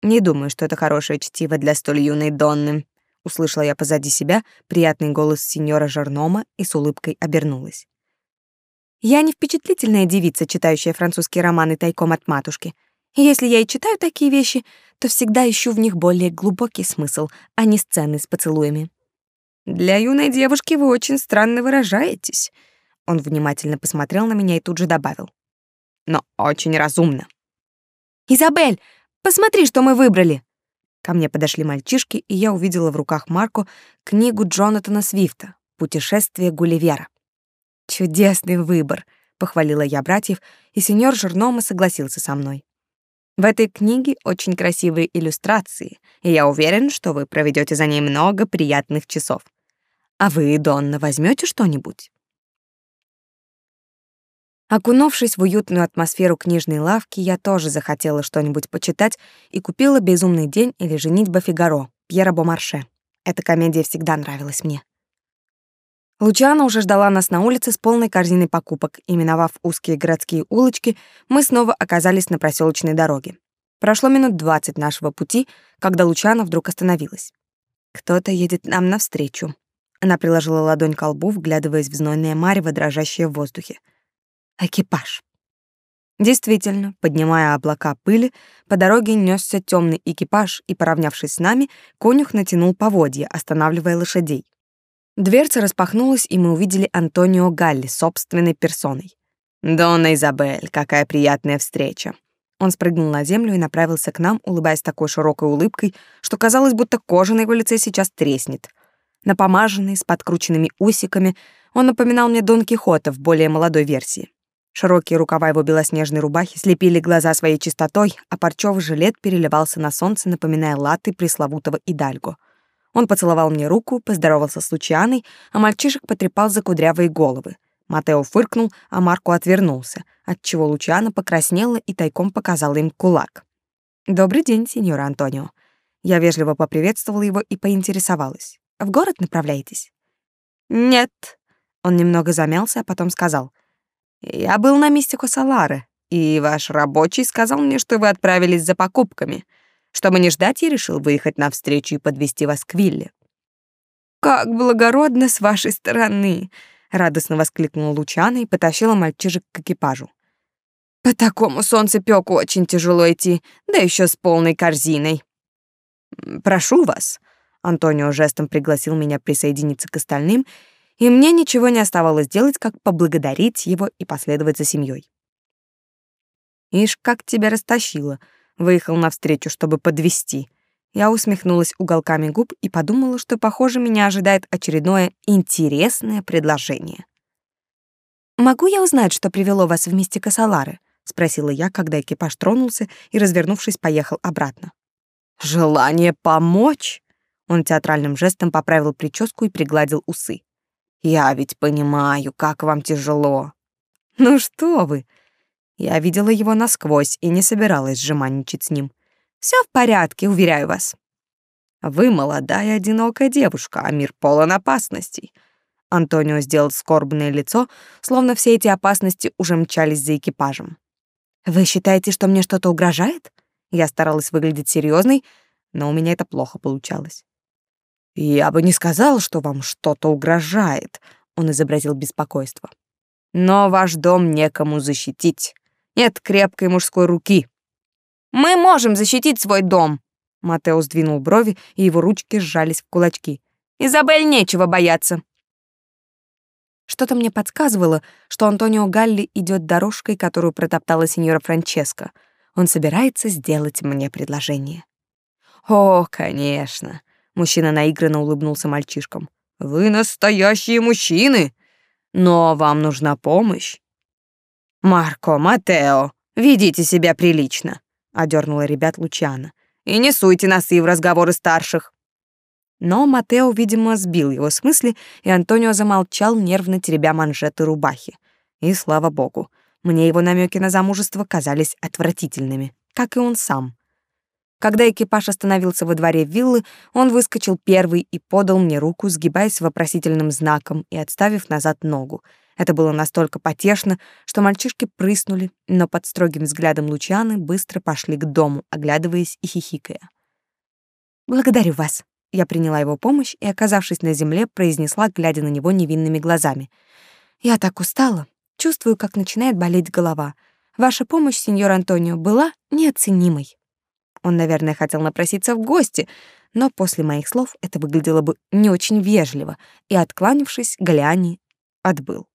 Не думаю, что это хорошее чтиво для столь юной Донны. Услышала я позади себя приятный голос сеньора Жарнома и с улыбкой обернулась. Я не впечатлительная девица, читающая французские романы тайком от матушки. Если я и читаю такие вещи, то всегда ищу в них более глубокий смысл, а не сцены с поцелуями. Для юной девушки вы очень странно выражаетесь. Он внимательно посмотрел на меня и тут же добавил: но очень разумно. Изабель, посмотри, что мы выбрали. Ко мне подошли мальчишки, и я увидела в руках Марко книгу Джонатана Свифта «Путешествие Гулливера». «Чудесный выбор», — похвалила я братьев, и сеньор Жернома согласился со мной. В этой книге очень красивые иллюстрации, и я уверен, что вы проведете за ней много приятных часов. А вы, Донна, возьмете что-нибудь? Окунувшись в уютную атмосферу книжной лавки, я тоже захотела что-нибудь почитать и купила «Безумный день» или «Женитьба Фигаро» Пьера Бомарше. Эта комедия всегда нравилась мне. Лучана уже ждала нас на улице с полной корзиной покупок, и, миновав узкие городские улочки, мы снова оказались на проселочной дороге. Прошло минут двадцать нашего пути, когда Лучана вдруг остановилась. «Кто-то едет нам навстречу». Она приложила ладонь к лбу, вглядываясь в знойное марево, дрожащее в воздухе экипаж. Действительно, поднимая облака пыли, по дороге нёсся темный экипаж, и, поравнявшись с нами, конюх натянул поводья, останавливая лошадей. Дверца распахнулась, и мы увидели Антонио Галли собственной персоной. «Донна Изабель, какая приятная встреча!» Он спрыгнул на землю и направился к нам, улыбаясь такой широкой улыбкой, что казалось, будто кожа на его лице сейчас треснет. Напомаженный, с подкрученными усиками, он напоминал мне Дон Кихота в более молодой версии. Широкие рукава его белоснежной рубахи слепили глаза своей чистотой, а парчёвый жилет переливался на солнце, напоминая латы пресловутого Идальго. Он поцеловал мне руку, поздоровался с Лучианой, а мальчишек потрепал за кудрявые головы. Матео фыркнул, а Марко отвернулся, отчего Лучиана покраснела и тайком показала им кулак. «Добрый день, сеньор Антонио». Я вежливо поприветствовала его и поинтересовалась. «В город направляетесь?» «Нет». Он немного замялся, а потом сказал. Я был на Мистико Салары, и ваш рабочий сказал мне, что вы отправились за покупками. Чтобы не ждать, я решил выехать навстречу и подвести вас к вилле. Как благородно с вашей стороны, радостно воскликнула Лучана и потащила мальчишек к экипажу. По такому солнцепёку очень тяжело идти, да еще с полной корзиной. Прошу вас. Антонио жестом пригласил меня присоединиться к остальным, и мне ничего не оставалось делать, как поблагодарить его и последовать за семьей. Ишь, как тебя растащило. Выехал навстречу, чтобы подвести. Я усмехнулась уголками губ и подумала, что, похоже, меня ожидает очередное интересное предложение. «Могу я узнать, что привело вас в Мистика Салары?» — спросила я, когда экипаж тронулся и, развернувшись, поехал обратно. «Желание помочь?» Он театральным жестом поправил прическу и пригладил усы. Я ведь понимаю, как вам тяжело. Ну что вы? Я видела его насквозь и не собиралась жеманничать с ним. Все в порядке, уверяю вас. Вы молодая одинокая девушка, а мир полон опасностей. Антонио сделал скорбное лицо, словно все эти опасности уже мчались за экипажем. Вы считаете, что мне что-то угрожает? Я старалась выглядеть серьезной, но у меня это плохо получалось. «Я бы не сказал, что вам что-то угрожает», — он изобразил беспокойство. «Но ваш дом некому защитить. Нет крепкой мужской руки». «Мы можем защитить свой дом», — Матео сдвинул брови, и его ручки сжались в кулачки. «Изабель нечего бояться». Что-то мне подсказывало, что Антонио Галли идет дорожкой, которую протоптала сеньора Франческо. Он собирается сделать мне предложение. «О, конечно!» Мужчина наигранно улыбнулся мальчишкам. Вы настоящие мужчины, но вам нужна помощь. Марко, Матео, ведите себя прилично, одернула ребят Лучана. И не суйте носы в разговоры старших. Но Матео, видимо, сбил его с мысли, и Антонио замолчал, нервно теребя манжеты рубахи. И слава богу, мне его намеки на замужество казались отвратительными, как и он сам. Когда экипаж остановился во дворе виллы, он выскочил первый и подал мне руку, сгибаясь вопросительным знаком и отставив назад ногу. Это было настолько потешно, что мальчишки прыснули, но под строгим взглядом Лучаны быстро пошли к дому, оглядываясь и хихикая. «Благодарю вас». Я приняла его помощь и, оказавшись на земле, произнесла, глядя на него невинными глазами. «Я так устала. Чувствую, как начинает болеть голова. Ваша помощь, сеньор Антонио, была неоценимой». Он, наверное, хотел напроситься в гости, но после моих слов это выглядело бы не очень вежливо, и, откланившись, Галиани отбыл.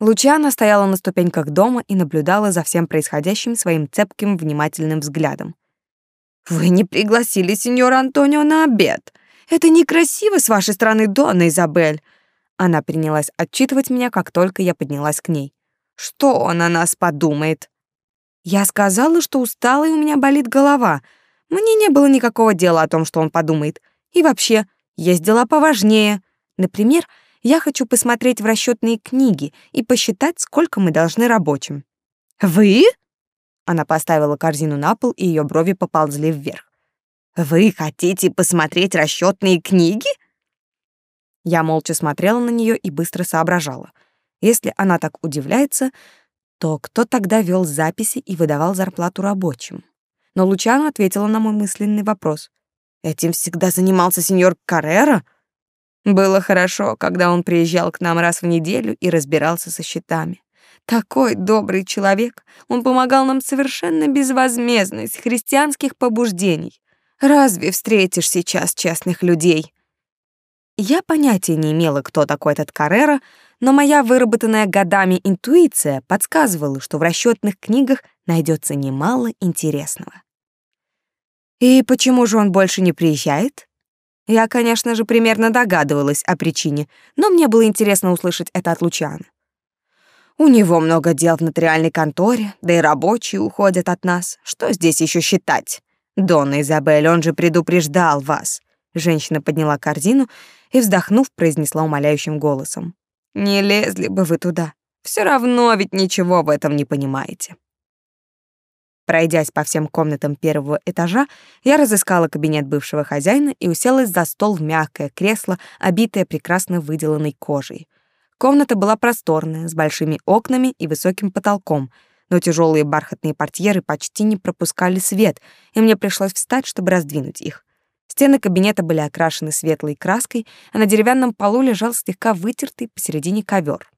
Лучана стояла на ступеньках дома и наблюдала за всем происходящим своим цепким, внимательным взглядом. «Вы не пригласили сеньора Антонио на обед. Это некрасиво с вашей стороны, Донна Изабель». Она принялась отчитывать меня, как только я поднялась к ней. «Что он о нас подумает?» Я сказала, что устала и у меня болит голова. Мне не было никакого дела о том, что он подумает. И вообще, есть дела поважнее. Например, я хочу посмотреть в расчетные книги и посчитать, сколько мы должны рабочим. Вы? Она поставила корзину на пол, и ее брови поползли вверх. Вы хотите посмотреть расчетные книги? Я молча смотрела на нее и быстро соображала. Если она так удивляется, то кто тогда вел записи и выдавал зарплату рабочим? Но Лучано ответила на мой мысленный вопрос. Этим всегда занимался сеньор Каррера? Было хорошо, когда он приезжал к нам раз в неделю и разбирался со счетами. Такой добрый человек. Он помогал нам совершенно безвозмездно, из христианских побуждений. Разве встретишь сейчас честных людей? Я понятия не имела, кто такой этот Каррера, но моя выработанная годами интуиция подсказывала, что в расчетных книгах найдется немало интересного. И почему же он больше не приезжает? Я, конечно же, примерно догадывалась о причине, но мне было интересно услышать это от Лучана. У него много дел в нотариальной конторе, да и рабочие уходят от нас. Что здесь еще считать? Донна Изабель, он же предупреждал вас. Женщина подняла корзину и, вздохнув, произнесла умоляющим голосом. Не лезли бы вы туда. Все равно ведь ничего в этом не понимаете. Пройдясь по всем комнатам первого этажа, я разыскала кабинет бывшего хозяина и уселась за стол в мягкое кресло, обитое прекрасно выделанной кожей. Комната была просторная, с большими окнами и высоким потолком, но тяжелые бархатные портьеры почти не пропускали свет, и мне пришлось встать, чтобы раздвинуть их. Стены кабинета были окрашены светлой краской, а на деревянном полу лежал слегка вытертый посередине ковер.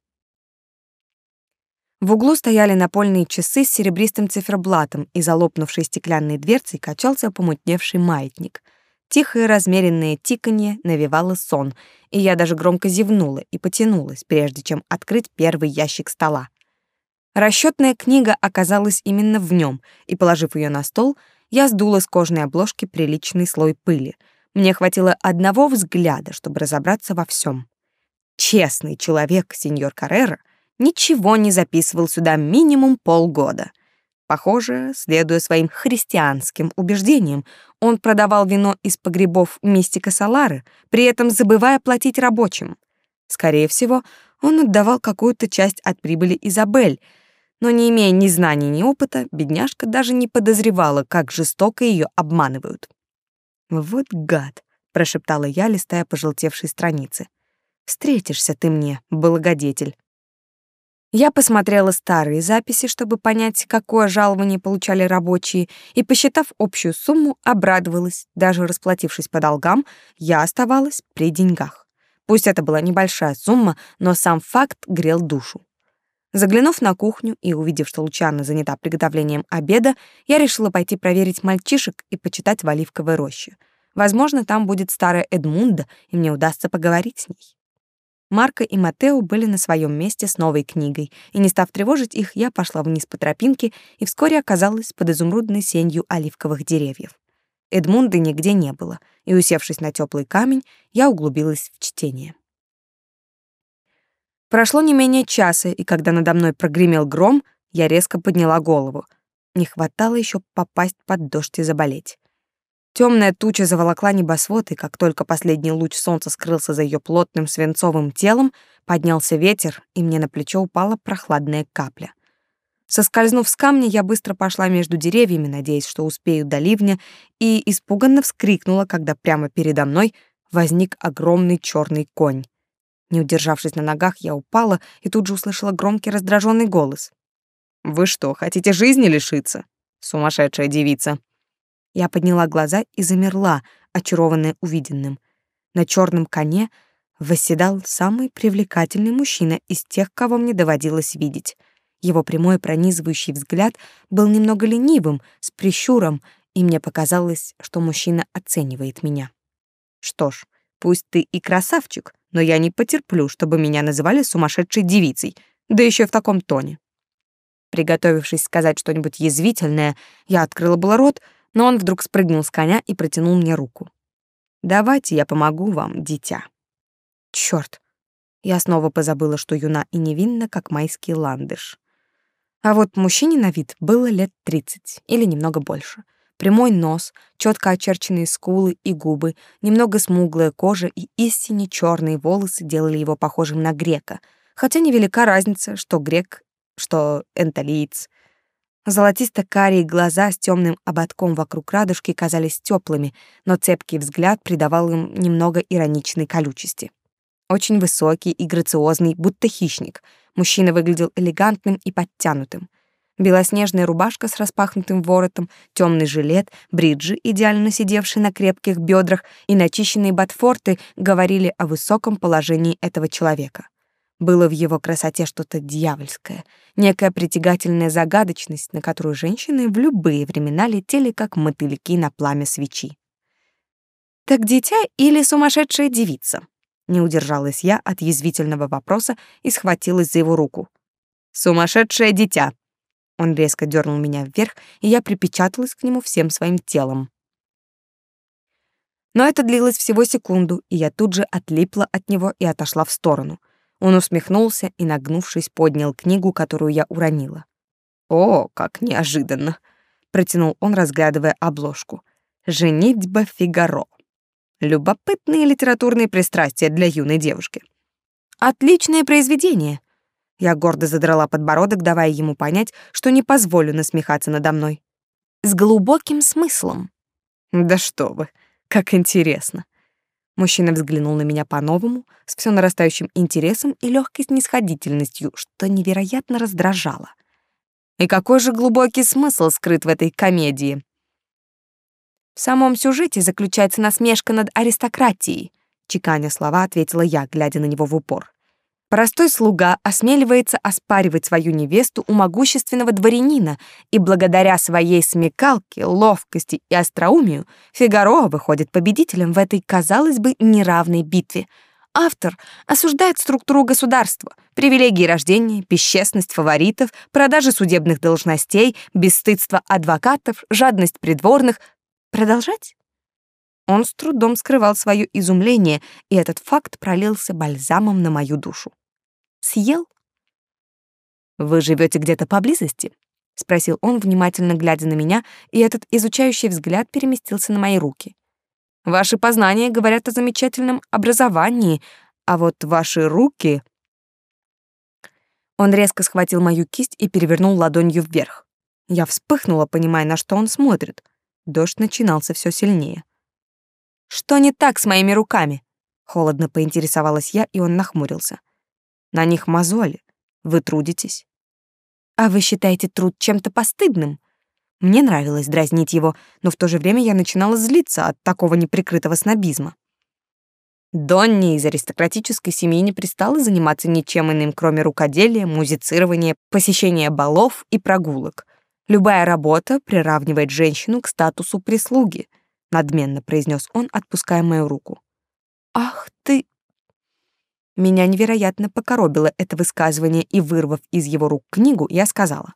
В углу стояли напольные часы с серебристым циферблатом, и за лопнувшей стеклянной дверцей качался помутневший маятник. Тихое размеренное тиканье навевало сон, и я даже громко зевнула и потянулась, прежде чем открыть первый ящик стола. Расчетная книга оказалась именно в нем, и, положив ее на стол, я сдула с кожаной обложки приличный слой пыли. Мне хватило одного взгляда, чтобы разобраться во всем. Честный человек, сеньор Каррера, ничего не записывал сюда минимум полгода. Похоже, следуя своим христианским убеждениям, он продавал вино из погребов мистика Салары, при этом забывая платить рабочим. Скорее всего, он отдавал какую-то часть от прибыли Изабель — но не имея ни знаний, ни опыта, бедняжка даже не подозревала, как жестоко ее обманывают. «Вот гад», — прошептала я, листая пожелтевшие страницы. «Встретишься ты мне, благодетель». Я посмотрела старые записи, чтобы понять, какое жалование получали рабочие, и, посчитав общую сумму, обрадовалась. Даже расплатившись по долгам, я оставалась при деньгах. Пусть это была небольшая сумма, но сам факт грел душу. Заглянув на кухню и увидев, что Лучана занята приготовлением обеда, я решила пойти проверить мальчишек и почитать в оливковой роще. Возможно, там будет старая Эдмунда, и мне удастся поговорить с ней. Марко и Матео были на своем месте с новой книгой, и не став тревожить их, я пошла вниз по тропинке и вскоре оказалась под изумрудной сенью оливковых деревьев. Эдмунды нигде не было, и, усевшись на теплый камень, я углубилась в чтение. Прошло не менее часа, и когда надо мной прогремел гром, я резко подняла голову. Не хватало еще попасть под дождь и заболеть. Темная туча заволокла небосвод, и как только последний луч солнца скрылся за ее плотным свинцовым телом, поднялся ветер, и мне на плечо упала прохладная капля. Соскользнув с камня, я быстро пошла между деревьями, надеясь, что успею до ливня, и испуганно вскрикнула, когда прямо передо мной возник огромный черный конь. Не удержавшись на ногах, я упала и тут же услышала громкий раздраженный голос. «Вы что, хотите жизни лишиться? Сумасшедшая девица!» Я подняла глаза и замерла, очарованная увиденным. На черном коне восседал самый привлекательный мужчина из тех, кого мне доводилось видеть. Его прямой пронизывающий взгляд был немного ленивым, с прищуром, и мне показалось, что мужчина оценивает меня. Что ж, пусть ты и красавчик, но я не потерплю, чтобы меня называли сумасшедшей девицей, да еще и в таком тоне. Приготовившись сказать что-нибудь язвительное, я открыла было рот, но он вдруг спрыгнул с коня и протянул мне руку. «Давайте я помогу вам, дитя». Чёрт! Я снова позабыла, что юна и невинна, как майский ландыш. А вот мужчине на вид было лет тридцать или немного больше. Прямой нос, четко очерченные скулы и губы, немного смуглая кожа и истинно черные волосы делали его похожим на грека, хотя невелика разница, что грек, что энталиец. Золотисто-карие глаза с темным ободком вокруг радужки казались теплыми, но цепкий взгляд придавал им немного ироничной колючести. Очень высокий и грациозный, будто хищник. Мужчина выглядел элегантным и подтянутым. Белоснежная рубашка с распахнутым воротом, темный жилет, бриджи, идеально сидевшие на крепких бедрах, и начищенные ботфорты говорили о высоком положении этого человека. Было в его красоте что-то дьявольское, некая притягательная загадочность, на которую женщины в любые времена летели, как мотыльки на пламя свечи. «Так дитя или сумасшедшая девица?» Не удержалась я от язвительного вопроса и схватилась за его руку. «Сумасшедшее дитя!» Он резко дернул меня вверх, и я припечаталась к нему всем своим телом. Но это длилось всего секунду, и я тут же отлипла от него и отошла в сторону — он усмехнулся и, нагнувшись, поднял книгу, которую я уронила. «О, как неожиданно!» — протянул он, разглядывая обложку. «Женитьба Фигаро». Любопытные литературные пристрастия для юной девушки. «Отличное произведение!» Я гордо задрала подбородок, давая ему понять, что не позволю насмехаться надо мной. «С глубоким смыслом». «Да что вы, как интересно!» Мужчина взглянул на меня по-новому, с все нарастающим интересом и легкой снисходительностью, что невероятно раздражало. И какой же глубокий смысл скрыт в этой комедии? В самом сюжете заключается насмешка над аристократией, чеканя слова, ответила я, глядя на него в упор. Простой слуга осмеливается оспаривать свою невесту у могущественного дворянина, и благодаря своей смекалке, ловкости и остроумию Фигаро выходит победителем в этой, казалось бы, неравной битве. Автор осуждает структуру государства, привилегии рождения, бесчестность фаворитов, продажи судебных должностей, бесстыдство адвокатов, жадность придворных. Продолжать? Он с трудом скрывал свое изумление, и этот факт пролился бальзамом на мою душу. Съел? Вы живете где-то поблизости? спросил он, внимательно глядя на меня, и этот изучающий взгляд переместился на мои руки. Ваши познания говорят о замечательном образовании, а вот ваши руки Он резко схватил мою кисть и перевернул ладонью вверх. Я вспыхнула, понимая, на что он смотрит. Дождь начинался все сильнее. Что не так с моими руками? Холодно поинтересовалась я, и он нахмурился. На них мозоли. Вы трудитесь. А вы считаете труд чем-то постыдным? Мне нравилось дразнить его, но в то же время я начинала злиться от такого неприкрытого снобизма. Донни из аристократической семьи не пристала заниматься ничем иным, кроме рукоделия, музицирования, посещения балов и прогулок. Любая работа приравнивает женщину к статусу прислуги, надменно произнес он, отпуская мою руку. Ах ты, меня невероятно покоробило это высказывание, и, вырвав из его рук книгу, я сказала.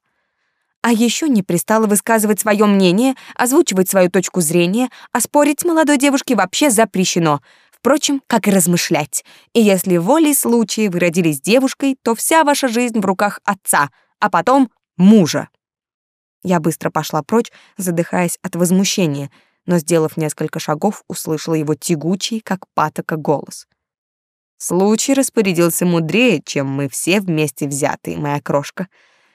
А еще не пристало высказывать свое мнение, озвучивать свою точку зрения, а спорить молодой девушке вообще запрещено. Впрочем, как и размышлять. И если волей случая вы родились девушкой, то вся ваша жизнь в руках отца, а потом мужа. Я быстро пошла прочь, задыхаясь от возмущения, но, сделав несколько шагов, услышала его тягучий, как патока, голос — Случай распорядился мудрее, чем мы все вместе взятые, моя крошка.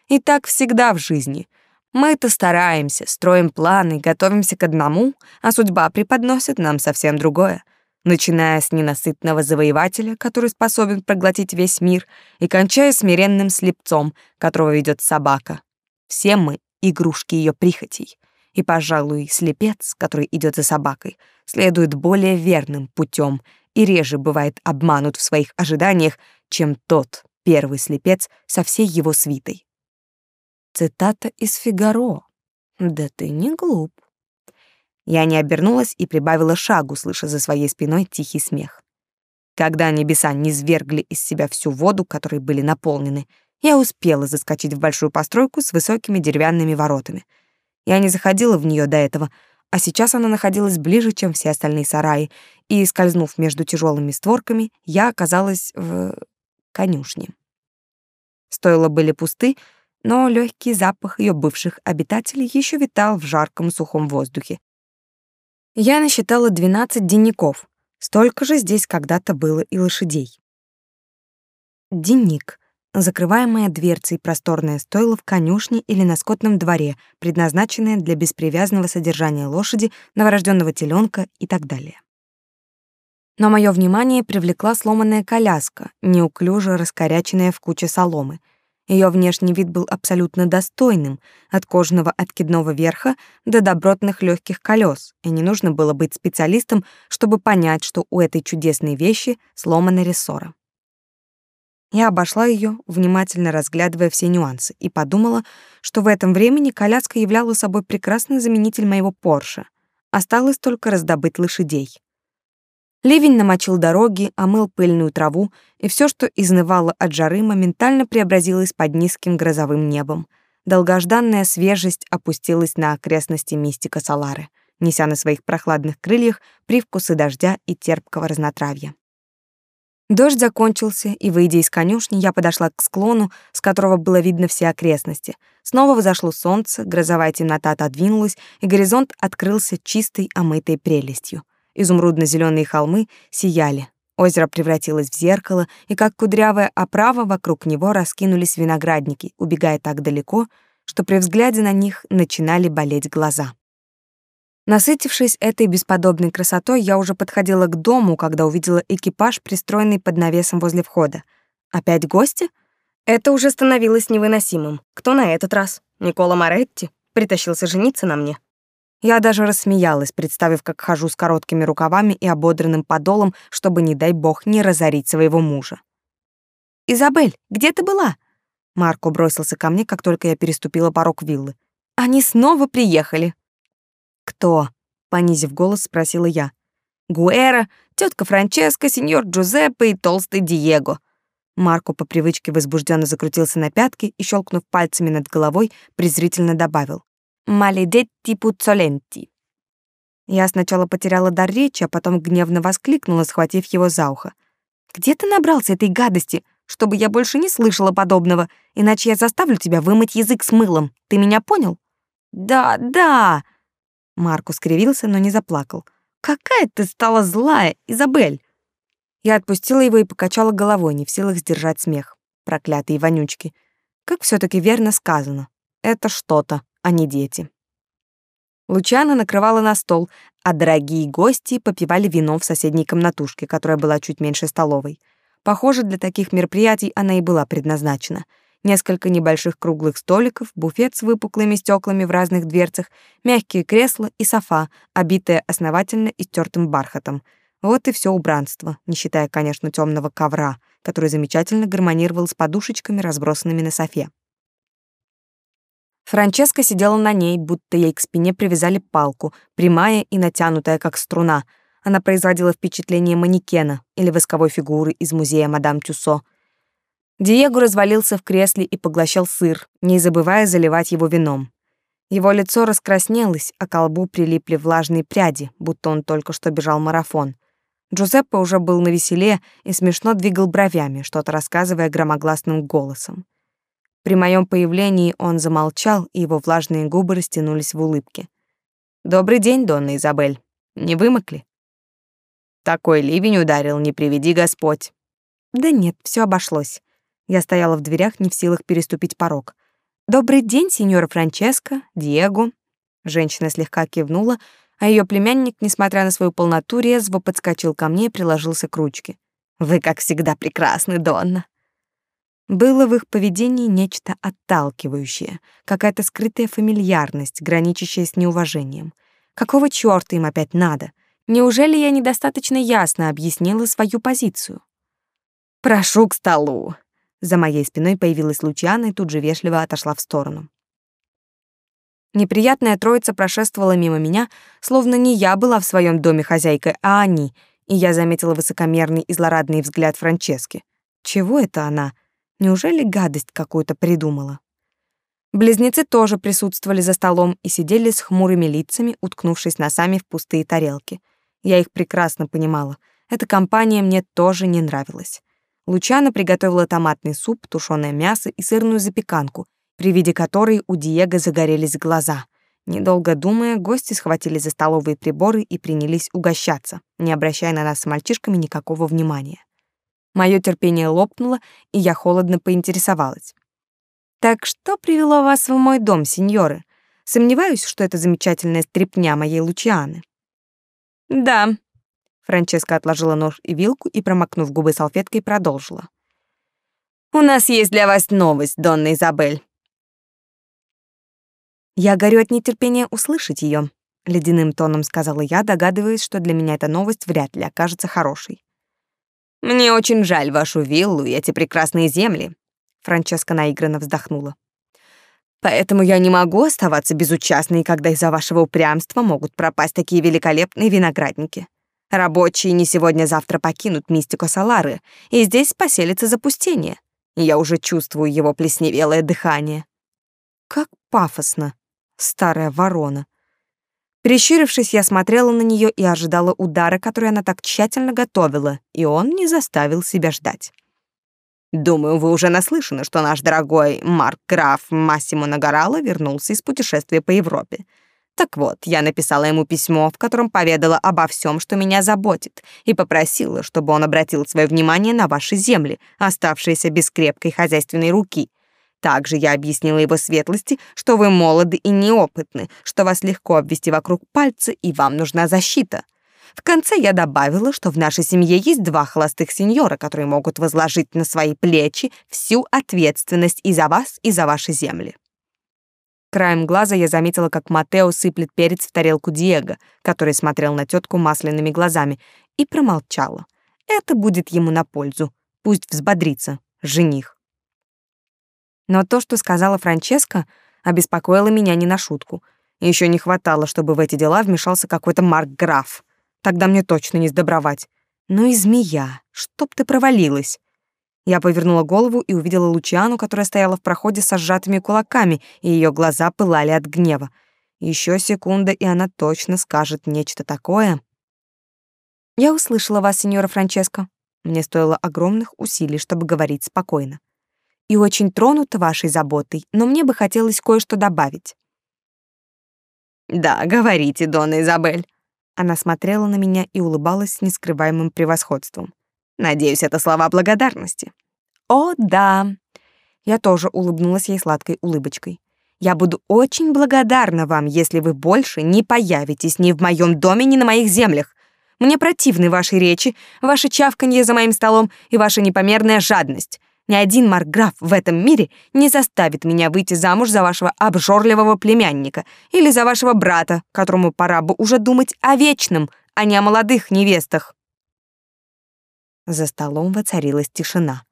И так всегда в жизни. Мы-то стараемся, строим планы, готовимся к одному, а судьба преподносит нам совсем другое. Начиная с ненасытного завоевателя, который способен проглотить весь мир, и кончая смиренным слепцом, которого ведет собака. Все мы — игрушки ее прихотей. И, пожалуй, слепец, который идет за собакой, следует более верным путем и реже бывает обманут в своих ожиданиях, чем тот первый слепец со всей его свитой. Цитата из «Фигаро». «Да ты не глуп». Я не обернулась и прибавила шагу, слыша за своей спиной тихий смех. Когда небеса не свергли из себя всю воду, которой были наполнены, я успела заскочить в большую постройку с высокими деревянными воротами. Я не заходила в нее до этого, а сейчас она находилась ближе, чем все остальные сараи, и, скользнув между тяжелыми створками, я оказалась в конюшне. Стойла были пусты, но легкий запах ее бывших обитателей еще витал в жарком сухом воздухе. Я насчитала 12 денников, столько же здесь когда-то было и лошадей. Денник — закрываемая дверцей просторное стойло в конюшне или на скотном дворе, предназначенное для беспривязанного содержания лошади, новорожденного теленка и так далее. Но мое внимание привлекла сломанная коляска, неуклюже раскоряченная в куче соломы. Ее внешний вид был абсолютно достойным, от кожаного откидного верха до добротных легких колес, и не нужно было быть специалистом, чтобы понять, что у этой чудесной вещи сломаны рессоры. Я обошла ее, внимательно разглядывая все нюансы, и подумала, что в этом времени коляска являла собой прекрасный заменитель моего Порше. Осталось только раздобыть лошадей. Ливень намочил дороги, омыл пыльную траву, и все, что изнывало от жары, моментально преобразилось под низким грозовым небом. Долгожданная свежесть опустилась на окрестности мистика Салары, неся на своих прохладных крыльях привкусы дождя и терпкого разнотравья. Дождь закончился, и, выйдя из конюшни, я подошла к склону, с которого было видно все окрестности. Снова взошло солнце, грозовая темнота отодвинулась, и горизонт открылся чистой, омытой прелестью. изумрудно зеленые холмы сияли. Озеро превратилось в зеркало, и как кудрявая оправа вокруг него раскинулись виноградники, убегая так далеко, что при взгляде на них начинали болеть глаза. Насытившись этой бесподобной красотой, я уже подходила к дому, когда увидела экипаж, пристроенный под навесом возле входа. Опять гости? Это уже становилось невыносимым. Кто на этот раз? Никола Моретти? Притащился жениться на мне. Я даже рассмеялась, представив, как хожу с короткими рукавами и ободранным подолом, чтобы, не дай бог, не разорить своего мужа. «Изабель, где ты была?» Марко бросился ко мне, как только я переступила порог виллы. «Они снова приехали». «Кто?» — понизив голос, спросила я. «Гуэра, тетка Франческа, сеньор Джузеппе и толстый Диего». Марко по привычке возбужденно закрутился на пятки и, щелкнув пальцами над головой, презрительно добавил. «Маледетти пуцоленти». Я сначала потеряла дар речи, а потом гневно воскликнула, схватив его за ухо. «Где ты набрался этой гадости, чтобы я больше не слышала подобного, иначе я заставлю тебя вымыть язык с мылом. Ты меня понял?» «Да, да!» Маркус скривился, но не заплакал. «Какая ты стала злая, Изабель!» Я отпустила его и покачала головой, не в силах сдержать смех. Проклятые вонючки. Как все таки верно сказано. Это что-то а не дети. Лучана накрывала на стол, а дорогие гости попивали вино в соседней комнатушке, которая была чуть меньше столовой. Похоже, для таких мероприятий она и была предназначена. Несколько небольших круглых столиков, буфет с выпуклыми стеклами в разных дверцах, мягкие кресла и софа, обитая основательно истертым бархатом. Вот и все убранство, не считая, конечно, темного ковра, который замечательно гармонировал с подушечками, разбросанными на софе. Франческа сидела на ней, будто ей к спине привязали палку, прямая и натянутая, как струна. Она производила впечатление манекена или восковой фигуры из музея мадам Тюссо. Диего развалился в кресле и поглощал сыр, не забывая заливать его вином. Его лицо раскраснелось, а к колбу прилипли влажные пряди, будто он только что бежал марафон. Джузеппе уже был на веселе и смешно двигал бровями, что-то рассказывая громогласным голосом. При моем появлении он замолчал, и его влажные губы растянулись в улыбке. «Добрый день, Донна Изабель. Не вымокли?» «Такой ливень ударил, не приведи Господь». «Да нет, все обошлось». Я стояла в дверях, не в силах переступить порог. «Добрый день, сеньора Франческо, Диего». Женщина слегка кивнула, а ее племянник, несмотря на свою полноту, резво подскочил ко мне и приложился к ручке. «Вы, как всегда, прекрасны, Донна». Было в их поведении нечто отталкивающее, какая-то скрытая фамильярность, граничащая с неуважением. Какого чёрта им опять надо? Неужели я недостаточно ясно объяснила свою позицию? «Прошу к столу». За моей спиной появилась Лучиана и тут же вежливо отошла в сторону. Неприятная троица прошествовала мимо меня, словно не я была в своем доме хозяйкой, а они, и я заметила высокомерный и злорадный взгляд Франчески. Чего это она? Неужели гадость какую-то придумала? Близнецы тоже присутствовали за столом и сидели с хмурыми лицами, уткнувшись носами в пустые тарелки. Я их прекрасно понимала. Эта компания мне тоже не нравилась. Лучана приготовила томатный суп, тушеное мясо и сырную запеканку, при виде которой у Диего загорелись глаза. Недолго думая, гости схватили за столовые приборы и принялись угощаться, не обращая на нас с мальчишками никакого внимания. Моё терпение лопнуло, и я холодно поинтересовалась. «Так что привело вас в мой дом, сеньоры? Сомневаюсь, что это замечательная стряпня моей Лучианы». «Да». Франческа отложила нож и вилку и, промокнув губы салфеткой, продолжила. «У нас есть для вас новость, Донна Изабель. Я горю от нетерпения услышать ее, ледяным тоном сказала я, догадываясь, что для меня эта новость вряд ли окажется хорошей. Мне очень жаль вашу виллу и эти прекрасные земли, Франческа наигранно вздохнула. Поэтому я не могу оставаться безучастной, когда из-за вашего упрямства могут пропасть такие великолепные виноградники. Рабочие не сегодня-завтра покинут мистику Салары, и здесь поселится запустение. Я уже чувствую его плесневелое дыхание. Как пафосно старая ворона. Прищурившись, я смотрела на нее и ожидала удара, который она так тщательно готовила, и он не заставил себя ждать. Думаю, вы уже наслышаны, что наш дорогой Марк Граф Массимо Нагарало вернулся из путешествия по Европе. Так вот, я написала ему письмо, в котором поведала обо всем, что меня заботит, и попросила, чтобы он обратил свое внимание на ваши земли, оставшиеся без крепкой хозяйственной руки, также я объяснила его светлости, что вы молоды и неопытны, что вас легко обвести вокруг пальца и вам нужна защита. В конце я добавила, что в нашей семье есть два холостых сеньора, которые могут возложить на свои плечи всю ответственность и за вас, и за ваши земли. Краем глаза я заметила, как Матео сыплет перец в тарелку Диего, который смотрел на тетку масляными глазами, и промолчала. Это будет ему на пользу. Пусть взбодрится, жених. Но то, что сказала Франческа, обеспокоило меня не на шутку. Еще не хватало, чтобы в эти дела вмешался какой-то Марк Граф. Тогда мне точно не сдобровать. Ну и змея, чтоб ты провалилась. Я повернула голову и увидела Лучиану, которая стояла в проходе со сжатыми кулаками, и ее глаза пылали от гнева. Еще секунда, и она точно скажет нечто такое. Я услышала вас, сеньора Франческо. Мне стоило огромных усилий, чтобы говорить спокойно и очень тронута вашей заботой, но мне бы хотелось кое-что добавить. Да, говорите, Дона Изабель. Она смотрела на меня и улыбалась с нескрываемым превосходством. Надеюсь, это слова благодарности. О, да. Я тоже улыбнулась ей сладкой улыбочкой. Я буду очень благодарна вам, если вы больше не появитесь ни в моем доме, ни на моих землях. Мне противны ваши речи, ваше чавканье за моим столом и ваша непомерная жадность. Ни один марграф в этом мире не заставит меня выйти замуж за вашего обжорливого племянника или за вашего брата, которому пора бы уже думать о вечном, а не о молодых невестах. За столом воцарилась тишина.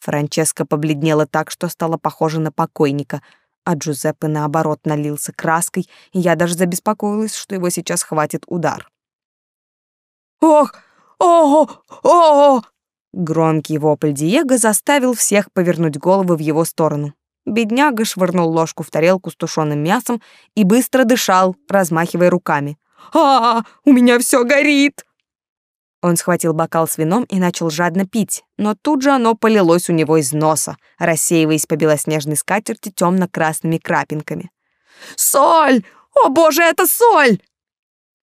Франческа побледнела так, что стала похожа на покойника, а Джузеппе, наоборот, налился краской, и я даже забеспокоилась, что его сейчас хватит удар. «Ох! О! О!» Громкий вопль Диего заставил всех повернуть головы в его сторону. Бедняга швырнул ложку в тарелку с тушеным мясом и быстро дышал, размахивая руками. «А, -а, -а у меня все горит!» Он схватил бокал с вином и начал жадно пить, но тут же оно полилось у него из носа, рассеиваясь по белоснежной скатерти темно-красными крапинками. «Соль! О боже, это соль!»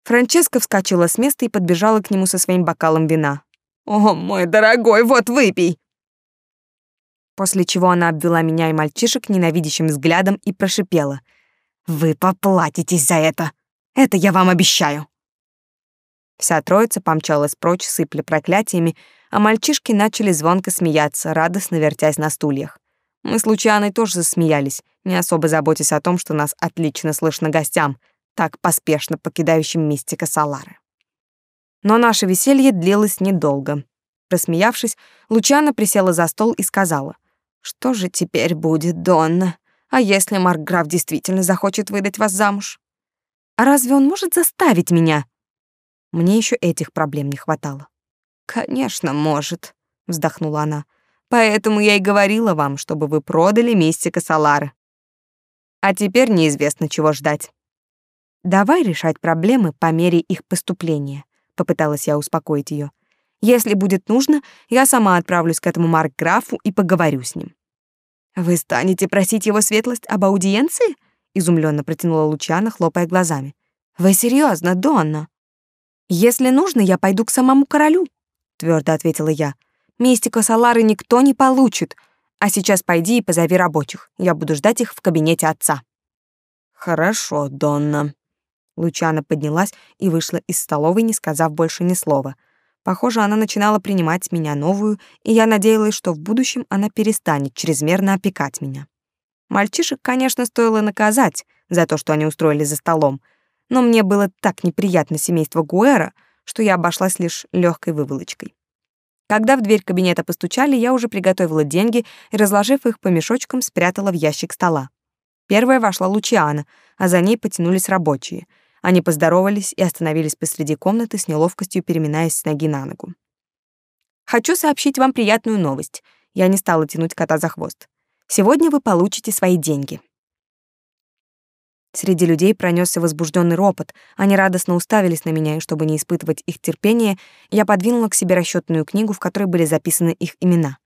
Франческа вскочила с места и подбежала к нему со своим бокалом вина. «О, мой дорогой, вот выпей!» после чего она обвела меня и мальчишек ненавидящим взглядом и прошипела. «Вы поплатитесь за это! Это я вам обещаю!» Вся троица помчалась прочь, сыпля проклятиями, а мальчишки начали звонко смеяться, радостно вертясь на стульях. Мы с Лучаной тоже засмеялись, не особо заботясь о том, что нас отлично слышно гостям, так поспешно покидающим мистика Салары. Но наше веселье длилось недолго. Рассмеявшись, Лучана присела за стол и сказала, «Что же теперь будет, Донна? А если Маркграф действительно захочет выдать вас замуж? А разве он может заставить меня?» Мне еще этих проблем не хватало. «Конечно, может», — вздохнула она. «Поэтому я и говорила вам, чтобы вы продали мистика Салары. А теперь неизвестно, чего ждать». «Давай решать проблемы по мере их поступления», — попыталась я успокоить ее. Если будет нужно, я сама отправлюсь к этому маркграфу и поговорю с ним. Вы станете просить его светлость об аудиенции? изумленно протянула Лучана, хлопая глазами. Вы серьезно, Донна? Если нужно, я пойду к самому королю, твердо ответила я. Мистика Салары никто не получит. А сейчас пойди и позови рабочих. Я буду ждать их в кабинете отца. Хорошо, Донна. Лучана поднялась и вышла из столовой, не сказав больше ни слова. Похоже, она начинала принимать меня новую, и я надеялась, что в будущем она перестанет чрезмерно опекать меня. Мальчишек, конечно, стоило наказать за то, что они устроили за столом, но мне было так неприятно семейство Гуэра, что я обошлась лишь легкой выволочкой. Когда в дверь кабинета постучали, я уже приготовила деньги и, разложив их по мешочкам, спрятала в ящик стола. Первая вошла Лучиана, а за ней потянулись рабочие — они поздоровались и остановились посреди комнаты с неловкостью, переминаясь с ноги на ногу. «Хочу сообщить вам приятную новость. Я не стала тянуть кота за хвост. Сегодня вы получите свои деньги». Среди людей пронесся возбужденный ропот. Они радостно уставились на меня, и чтобы не испытывать их терпения, я подвинула к себе расчетную книгу, в которой были записаны их имена.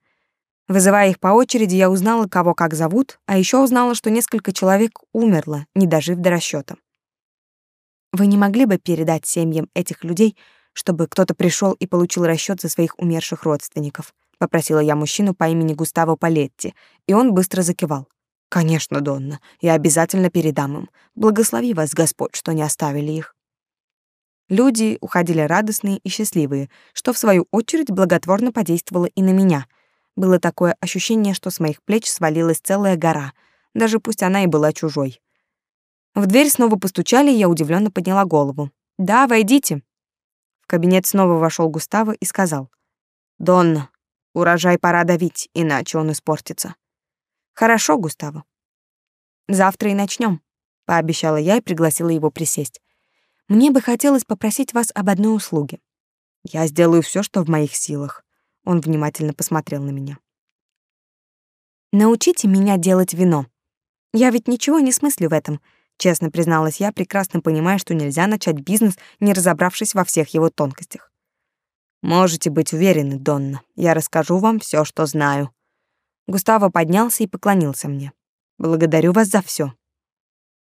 Вызывая их по очереди, я узнала, кого как зовут, а еще узнала, что несколько человек умерло, не дожив до расчета. Вы не могли бы передать семьям этих людей, чтобы кто-то пришел и получил расчет за своих умерших родственников? попросила я мужчину по имени Густаво Палетти, и он быстро закивал. Конечно, Донна, я обязательно передам им. Благослови вас, Господь, что не оставили их. Люди уходили радостные и счастливые, что в свою очередь благотворно подействовало и на меня. Было такое ощущение, что с моих плеч свалилась целая гора, даже пусть она и была чужой. В дверь снова постучали, и я удивленно подняла голову. «Да, войдите». В кабинет снова вошел Густаво и сказал. «Донна, урожай пора давить, иначе он испортится». «Хорошо, Густаво. Завтра и начнем, пообещала я и пригласила его присесть. «Мне бы хотелось попросить вас об одной услуге». «Я сделаю все, что в моих силах». Он внимательно посмотрел на меня. «Научите меня делать вино. Я ведь ничего не смыслю в этом» Честно призналась я, прекрасно понимая, что нельзя начать бизнес, не разобравшись во всех его тонкостях. Можете быть уверены, Донна, я расскажу вам все, что знаю. Густаво поднялся и поклонился мне. Благодарю вас за все.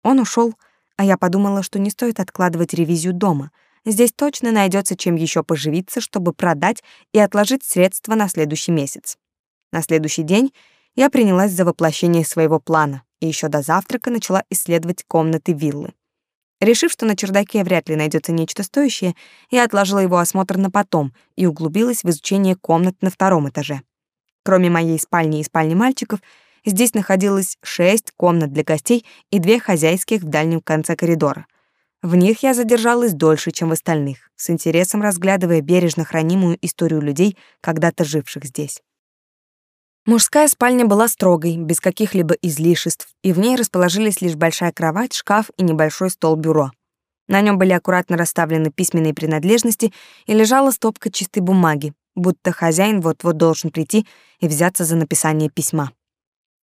Он ушел, а я подумала, что не стоит откладывать ревизию дома. Здесь точно найдется чем еще поживиться, чтобы продать и отложить средства на следующий месяц. На следующий день я принялась за воплощение своего плана и еще до завтрака начала исследовать комнаты виллы. Решив, что на чердаке вряд ли найдется нечто стоящее, я отложила его осмотр на потом и углубилась в изучение комнат на втором этаже. Кроме моей спальни и спальни мальчиков, здесь находилось шесть комнат для гостей и две хозяйских в дальнем конце коридора. В них я задержалась дольше, чем в остальных, с интересом разглядывая бережно хранимую историю людей, когда-то живших здесь. Мужская спальня была строгой, без каких-либо излишеств, и в ней расположились лишь большая кровать, шкаф и небольшой стол-бюро. На нем были аккуратно расставлены письменные принадлежности и лежала стопка чистой бумаги, будто хозяин вот-вот должен прийти и взяться за написание письма.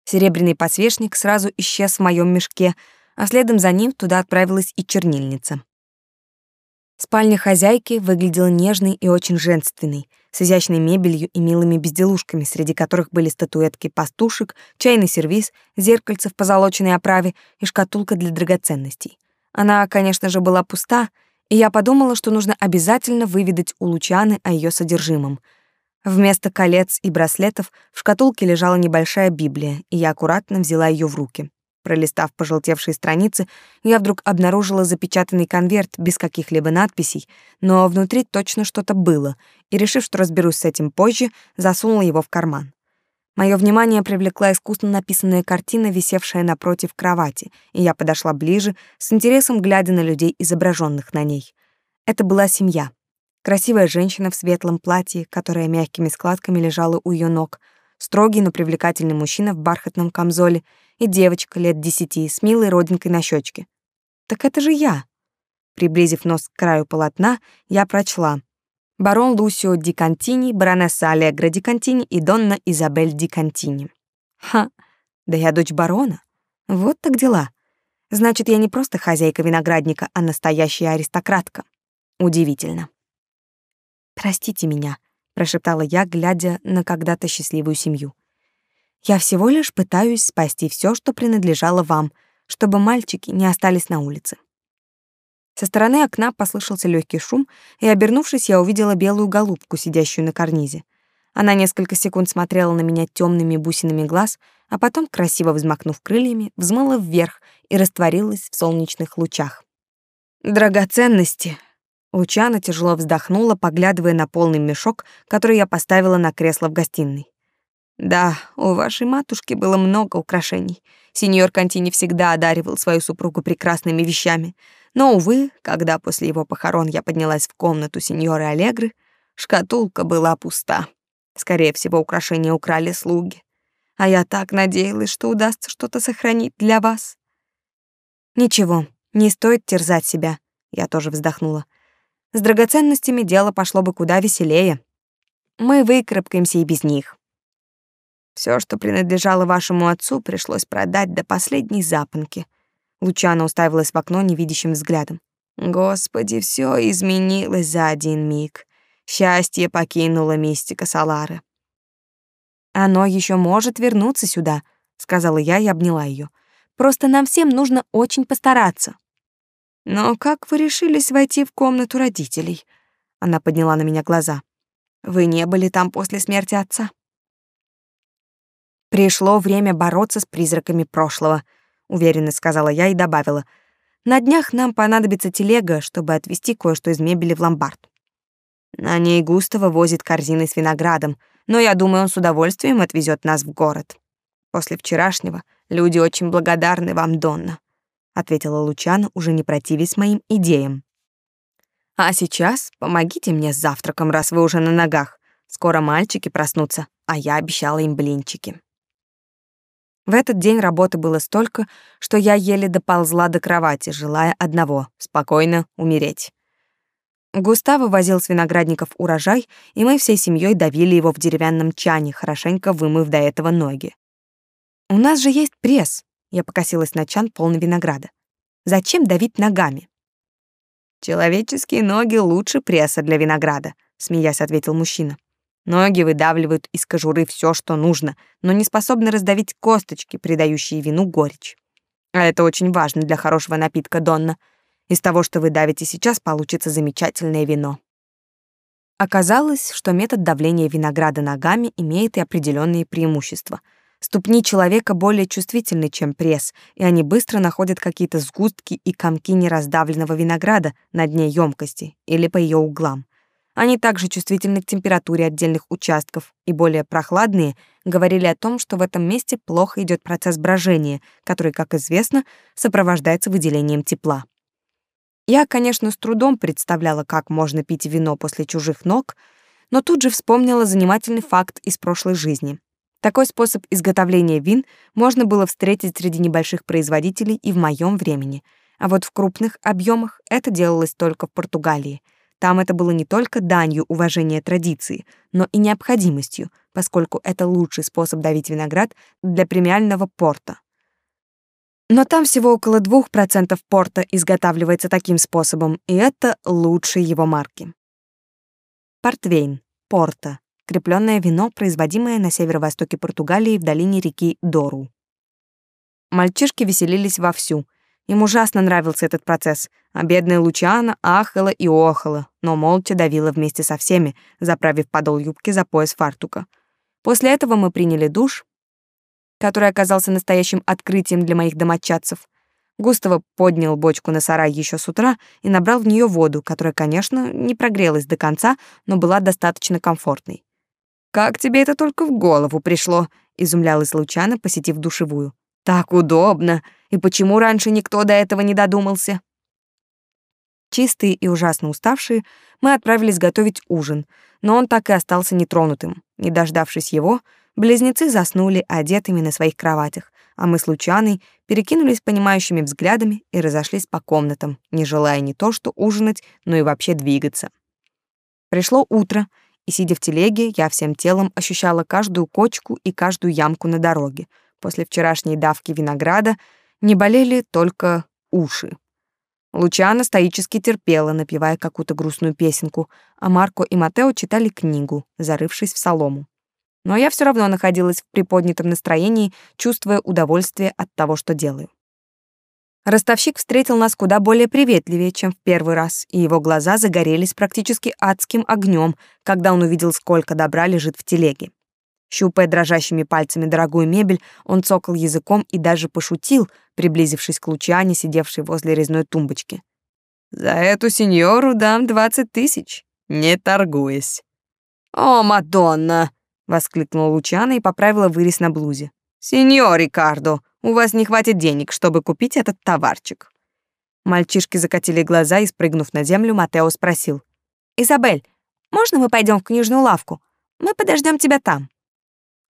Серебряный подсвечник сразу исчез в моем мешке, а следом за ним туда отправилась и чернильница. Спальня хозяйки выглядела нежной и очень женственной, с изящной мебелью и милыми безделушками, среди которых были статуэтки пастушек, чайный сервиз, зеркальце в позолоченной оправе и шкатулка для драгоценностей. Она, конечно же, была пуста, и я подумала, что нужно обязательно выведать у Лучаны о ее содержимом. Вместо колец и браслетов в шкатулке лежала небольшая Библия, и я аккуратно взяла ее в руки. Пролистав пожелтевшие страницы, я вдруг обнаружила запечатанный конверт без каких-либо надписей, но внутри точно что-то было, и, решив, что разберусь с этим позже, засунула его в карман. Моё внимание привлекла искусно написанная картина, висевшая напротив кровати, и я подошла ближе, с интересом глядя на людей, изображенных на ней. Это была семья. Красивая женщина в светлом платье, которая мягкими складками лежала у ее ног, строгий, но привлекательный мужчина в бархатном камзоле и девочка лет десяти с милой родинкой на щечке. Так это же я. Приблизив нос к краю полотна, я прочла: барон Лусио Ди Кантини, баронесса Аллегра Ди Кантини и донна Изабель Ди Кантини. Ха, да я дочь барона. Вот так дела. Значит, я не просто хозяйка виноградника, а настоящая аристократка. Удивительно. Простите меня, прошептала я, глядя на когда-то счастливую семью. Я всего лишь пытаюсь спасти все, что принадлежало вам, чтобы мальчики не остались на улице. Со стороны окна послышался легкий шум, и, обернувшись, я увидела белую голубку, сидящую на карнизе. Она несколько секунд смотрела на меня темными бусинами глаз, а потом, красиво взмахнув крыльями, взмыла вверх и растворилась в солнечных лучах. «Драгоценности!» Лучана тяжело вздохнула, поглядывая на полный мешок, который я поставила на кресло в гостиной. «Да, у вашей матушки было много украшений. Сеньор Контини всегда одаривал свою супругу прекрасными вещами. Но, увы, когда после его похорон я поднялась в комнату сеньоры Аллегры, шкатулка была пуста. Скорее всего, украшения украли слуги. А я так надеялась, что удастся что-то сохранить для вас. Ничего, не стоит терзать себя. Я тоже вздохнула. С драгоценностями дело пошло бы куда веселее. Мы выкарабкаемся и без них. Все, что принадлежало вашему отцу, пришлось продать до последней запонки. Лучана уставилась в окно невидящим взглядом. Господи, все изменилось за один миг. Счастье покинуло мистика Салары. Оно еще может вернуться сюда, сказала я и обняла ее. Просто нам всем нужно очень постараться. Но как вы решились войти в комнату родителей? Она подняла на меня глаза. Вы не были там после смерти отца? Пришло время бороться с призраками прошлого, уверенно сказала я и добавила: на днях нам понадобится телега, чтобы отвезти кое-что из мебели в ломбард. На ней Густава возит корзины с виноградом, но я думаю, он с удовольствием отвезет нас в город. После вчерашнего люди очень благодарны вам, Донна ответила Лучана, уже не противясь моим идеям. А сейчас помогите мне с завтраком, раз вы уже на ногах. Скоро мальчики проснутся, а я обещала им блинчики. В этот день работы было столько, что я еле доползла до кровати, желая одного — спокойно умереть. Густаво возил с виноградников урожай, и мы всей семьей давили его в деревянном чане, хорошенько вымыв до этого ноги. «У нас же есть пресс», я покосилась на чан полный винограда. Зачем давить ногами? Человеческие ноги лучше пресса для винограда, смеясь ответил мужчина. Ноги выдавливают из кожуры все, что нужно, но не способны раздавить косточки, придающие вину горечь. А это очень важно для хорошего напитка Донна. Из того, что вы давите сейчас, получится замечательное вино. Оказалось, что метод давления винограда ногами имеет и определенные преимущества — Ступни человека более чувствительны, чем пресс, и они быстро находят какие-то сгустки и комки нераздавленного винограда на дне емкости или по ее углам. Они также чувствительны к температуре отдельных участков, и более прохладные говорили о том, что в этом месте плохо идет процесс брожения, который, как известно, сопровождается выделением тепла. Я, конечно, с трудом представляла, как можно пить вино после чужих ног, но тут же вспомнила занимательный факт из прошлой жизни. Такой способ изготовления вин можно было встретить среди небольших производителей и в моем времени. А вот в крупных объемах это делалось только в Португалии. Там это было не только данью уважения традиции, но и необходимостью, поскольку это лучший способ давить виноград для премиального порта. Но там всего около 2% порта изготавливается таким способом, и это лучшие его марки. Портвейн, порта, крепленное вино, производимое на северо-востоке Португалии в долине реки Дору. Мальчишки веселились вовсю. Им ужасно нравился этот процесс, а бедная Лучана ахала и охала, но молча давила вместе со всеми, заправив подол юбки за пояс фартука. После этого мы приняли душ, который оказался настоящим открытием для моих домочадцев. Густаво поднял бочку на сарай еще с утра и набрал в нее воду, которая, конечно, не прогрелась до конца, но была достаточно комфортной. «Как тебе это только в голову пришло?» — изумлялась Лучана, посетив душевую. «Так удобно! И почему раньше никто до этого не додумался?» Чистые и ужасно уставшие, мы отправились готовить ужин, но он так и остался нетронутым. Не дождавшись его, близнецы заснули одетыми на своих кроватях, а мы с Лучаной перекинулись понимающими взглядами и разошлись по комнатам, не желая не то что ужинать, но и вообще двигаться. Пришло утро, и, сидя в телеге, я всем телом ощущала каждую кочку и каждую ямку на дороге. После вчерашней давки винограда не болели только уши. Лучана стоически терпела, напевая какую-то грустную песенку, а Марко и Матео читали книгу, зарывшись в солому но я все равно находилась в приподнятом настроении, чувствуя удовольствие от того, что делаю. Ростовщик встретил нас куда более приветливее, чем в первый раз, и его глаза загорелись практически адским огнем, когда он увидел, сколько добра лежит в телеге. Щупая дрожащими пальцами дорогую мебель, он цокал языком и даже пошутил, приблизившись к Лучане, сидевшей возле резной тумбочки. «За эту сеньору дам двадцать тысяч, не торгуясь». «О, Мадонна!» воскликнула Лучана и поправила вырез на блузе. Сеньор Рикардо, у вас не хватит денег, чтобы купить этот товарчик. Мальчишки закатили глаза и, спрыгнув на землю, Матео спросил: "Изабель, можно мы пойдем в книжную лавку? Мы подождем тебя там".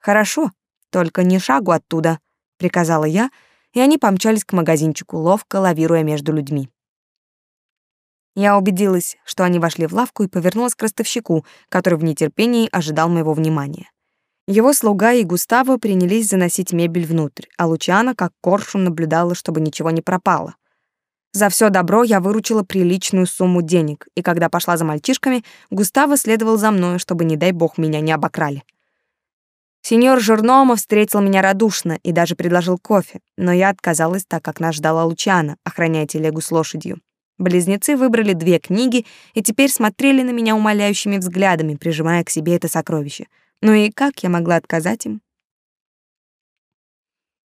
"Хорошо, только не шагу оттуда", приказала я, и они помчались к магазинчику, ловко лавируя между людьми. Я убедилась, что они вошли в лавку и повернулась к ростовщику, который в нетерпении ожидал моего внимания. Его слуга и Густаво принялись заносить мебель внутрь, а Лучана как коршун наблюдала, чтобы ничего не пропало. За все добро я выручила приличную сумму денег, и когда пошла за мальчишками, Густаво следовал за мной, чтобы, не дай бог, меня не обокрали. Сеньор Журнома встретил меня радушно и даже предложил кофе, но я отказалась, так как нас ждала Лучана, охраняя телегу с лошадью. Близнецы выбрали две книги и теперь смотрели на меня умоляющими взглядами, прижимая к себе это сокровище. Ну и как я могла отказать им?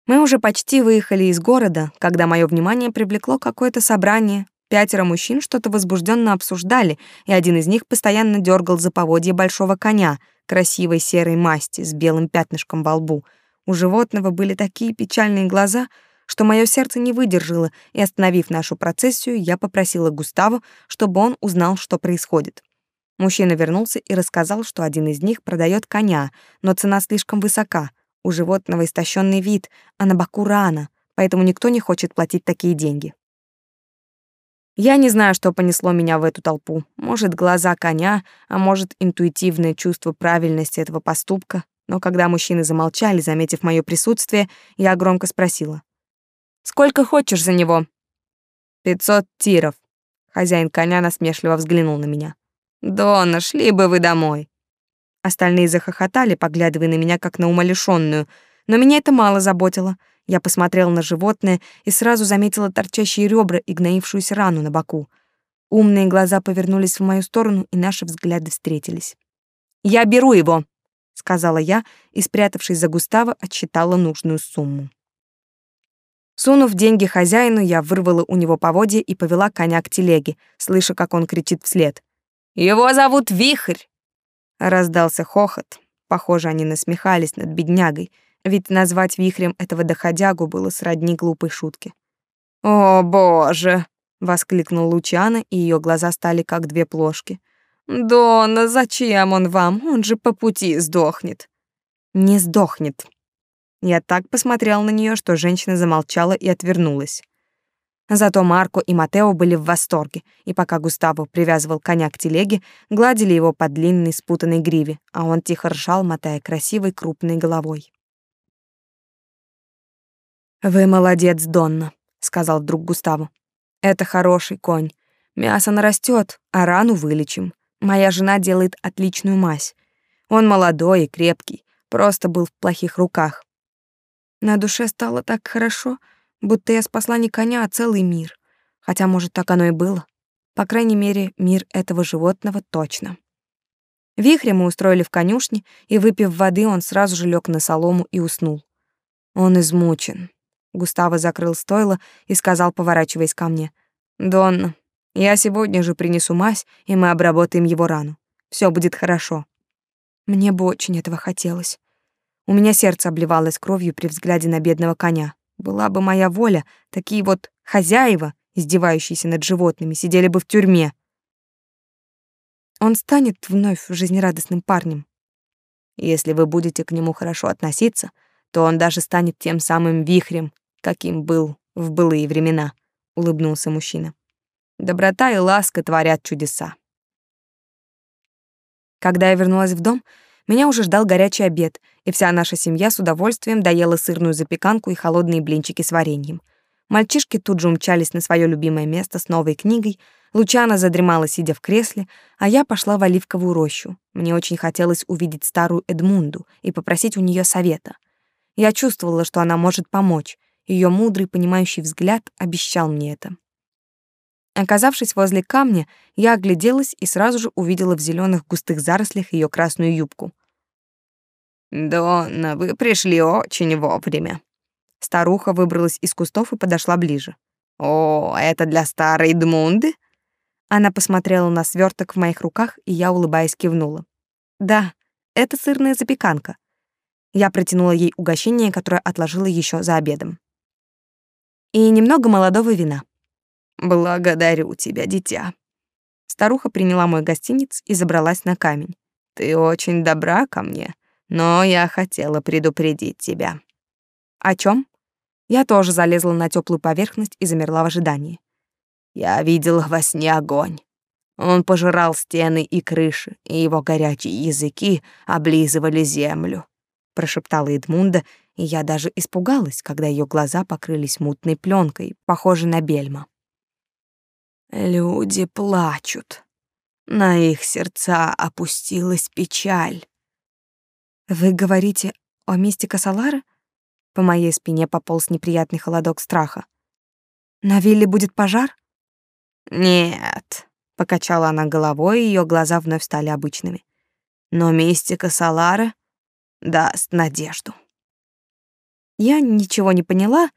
Мы уже почти выехали из города, когда мое внимание привлекло какое-то собрание. Пятеро мужчин что-то возбужденно обсуждали, и один из них постоянно дергал за поводья большого коня, красивой серой масти с белым пятнышком во лбу. У животного были такие печальные глаза — что мое сердце не выдержало, и, остановив нашу процессию, я попросила Густаву, чтобы он узнал, что происходит. Мужчина вернулся и рассказал, что один из них продает коня, но цена слишком высока. У животного истощенный вид, а на боку рана, поэтому никто не хочет платить такие деньги. Я не знаю, что понесло меня в эту толпу. Может, глаза коня, а может, интуитивное чувство правильности этого поступка. Но когда мужчины замолчали, заметив мое присутствие, я громко спросила. Сколько хочешь за него? Пятьсот тиров. Хозяин коня насмешливо взглянул на меня. Дона, шли бы вы домой. Остальные захохотали, поглядывая на меня как на умалишённую, но меня это мало заботило. Я посмотрела на животное и сразу заметила торчащие ребра и гноившуюся рану на боку. Умные глаза повернулись в мою сторону, и наши взгляды встретились. «Я беру его», — сказала я и, спрятавшись за Густава, отсчитала нужную сумму. Сунув деньги хозяину, я вырвала у него поводья и повела коня к телеге, слыша, как он кричит вслед. «Его зовут Вихрь!» Раздался хохот. Похоже, они насмехались над беднягой, ведь назвать вихрем этого доходягу было сродни глупой шутке. «О, боже!» — воскликнул Лучана, и ее глаза стали как две плошки. «Дона, зачем он вам? Он же по пути сдохнет». «Не сдохнет», я так посмотрел на нее, что женщина замолчала и отвернулась. Зато Марко и Матео были в восторге, и пока Густаво привязывал коня к телеге, гладили его по длинной спутанной гриве, а он тихо ржал, мотая красивой крупной головой. «Вы молодец, Донна», — сказал друг Густаво. «Это хороший конь. Мясо нарастет, а рану вылечим. Моя жена делает отличную мазь. Он молодой и крепкий, просто был в плохих руках. На душе стало так хорошо, будто я спасла не коня, а целый мир. Хотя, может, так оно и было. По крайней мере, мир этого животного точно. Вихря мы устроили в конюшне, и, выпив воды, он сразу же лег на солому и уснул. Он измучен. Густаво закрыл стойло и сказал, поворачиваясь ко мне, «Донна, я сегодня же принесу мазь, и мы обработаем его рану. Все будет хорошо». Мне бы очень этого хотелось. У меня сердце обливалось кровью при взгляде на бедного коня. Была бы моя воля, такие вот хозяева, издевающиеся над животными, сидели бы в тюрьме. Он станет вновь жизнерадостным парнем. Если вы будете к нему хорошо относиться, то он даже станет тем самым вихрем, каким был в былые времена, улыбнулся мужчина. Доброта и ласка творят чудеса. Когда я вернулась в дом, меня уже ждал горячий обед, и вся наша семья с удовольствием доела сырную запеканку и холодные блинчики с вареньем. Мальчишки тут же умчались на свое любимое место с новой книгой, Лучана задремала, сидя в кресле, а я пошла в оливковую рощу. Мне очень хотелось увидеть старую Эдмунду и попросить у нее совета. Я чувствовала, что она может помочь. Ее мудрый, понимающий взгляд обещал мне это. Оказавшись возле камня, я огляделась и сразу же увидела в зеленых густых зарослях ее красную юбку. «Донна, вы пришли очень вовремя». Старуха выбралась из кустов и подошла ближе. «О, это для старой Эдмунды?» Она посмотрела на сверток в моих руках, и я, улыбаясь, кивнула. «Да, это сырная запеканка». Я протянула ей угощение, которое отложила еще за обедом. И немного молодого вина. «Благодарю тебя, дитя». Старуха приняла мой гостиниц и забралась на камень. «Ты очень добра ко мне, но я хотела предупредить тебя». «О чем? Я тоже залезла на теплую поверхность и замерла в ожидании. Я видела во сне огонь. Он пожирал стены и крыши, и его горячие языки облизывали землю, прошептала Эдмунда, и я даже испугалась, когда ее глаза покрылись мутной пленкой, похожей на бельма. Люди плачут. На их сердца опустилась печаль. Вы говорите о мистика Салара? По моей спине пополз неприятный холодок страха. На вилле будет пожар? «Нет», — покачала она головой, и ее глаза вновь стали обычными. «Но мистика Салара даст надежду». Я ничего не поняла,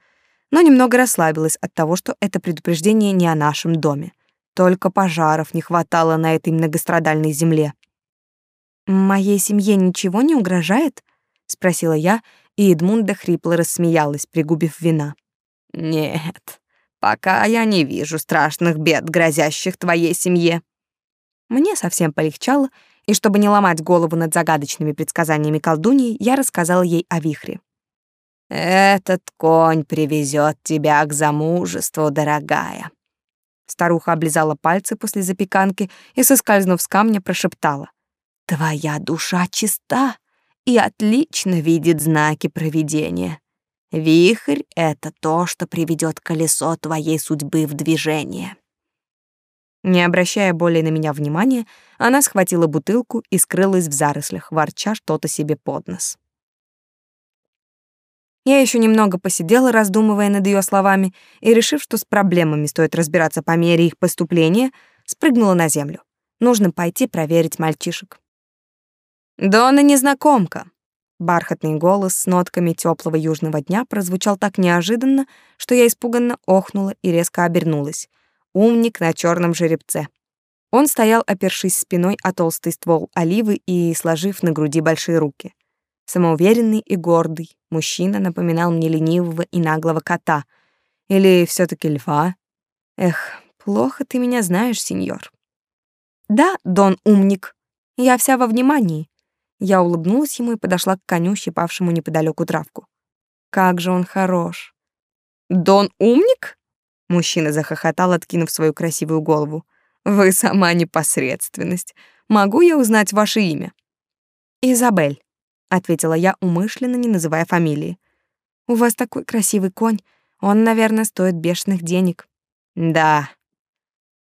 но немного расслабилась от того, что это предупреждение не о нашем доме. Только пожаров не хватало на этой многострадальной земле. «Моей семье ничего не угрожает?» — спросила я, и Эдмунда хрипло рассмеялась, пригубив вина. «Нет, Пока я не вижу страшных бед, грозящих твоей семье. Мне совсем полегчало, и чтобы не ломать голову над загадочными предсказаниями колдуньи, я рассказала ей о вихре. Этот конь привезет тебя к замужеству, дорогая. Старуха облизала пальцы после запеканки и, соскользнув с камня, прошептала: "Твоя душа чиста и отлично видит знаки провидения. Вихрь — это то, что приведет колесо твоей судьбы в движение. Не обращая более на меня внимания, она схватила бутылку и скрылась в зарослях, ворча что-то себе под нос. Я еще немного посидела, раздумывая над ее словами, и, решив, что с проблемами стоит разбираться по мере их поступления, спрыгнула на землю. Нужно пойти проверить мальчишек. «Дона незнакомка», Бархатный голос с нотками теплого южного дня прозвучал так неожиданно, что я испуганно охнула и резко обернулась. Умник на черном жеребце. Он стоял, опершись спиной о толстый ствол оливы и сложив на груди большие руки. Самоуверенный и гордый, мужчина напоминал мне ленивого и наглого кота. Или все таки льва. Эх, плохо ты меня знаешь, сеньор. Да, Дон Умник, я вся во внимании. Я улыбнулась ему и подошла к коню, щипавшему неподалеку травку. Как же он хорош. Дон умник? Мужчина захохотал, откинув свою красивую голову. Вы сама непосредственность. Могу я узнать ваше имя? Изабель, ответила я, умышленно не называя фамилии. У вас такой красивый конь. Он, наверное, стоит бешеных денег. Да.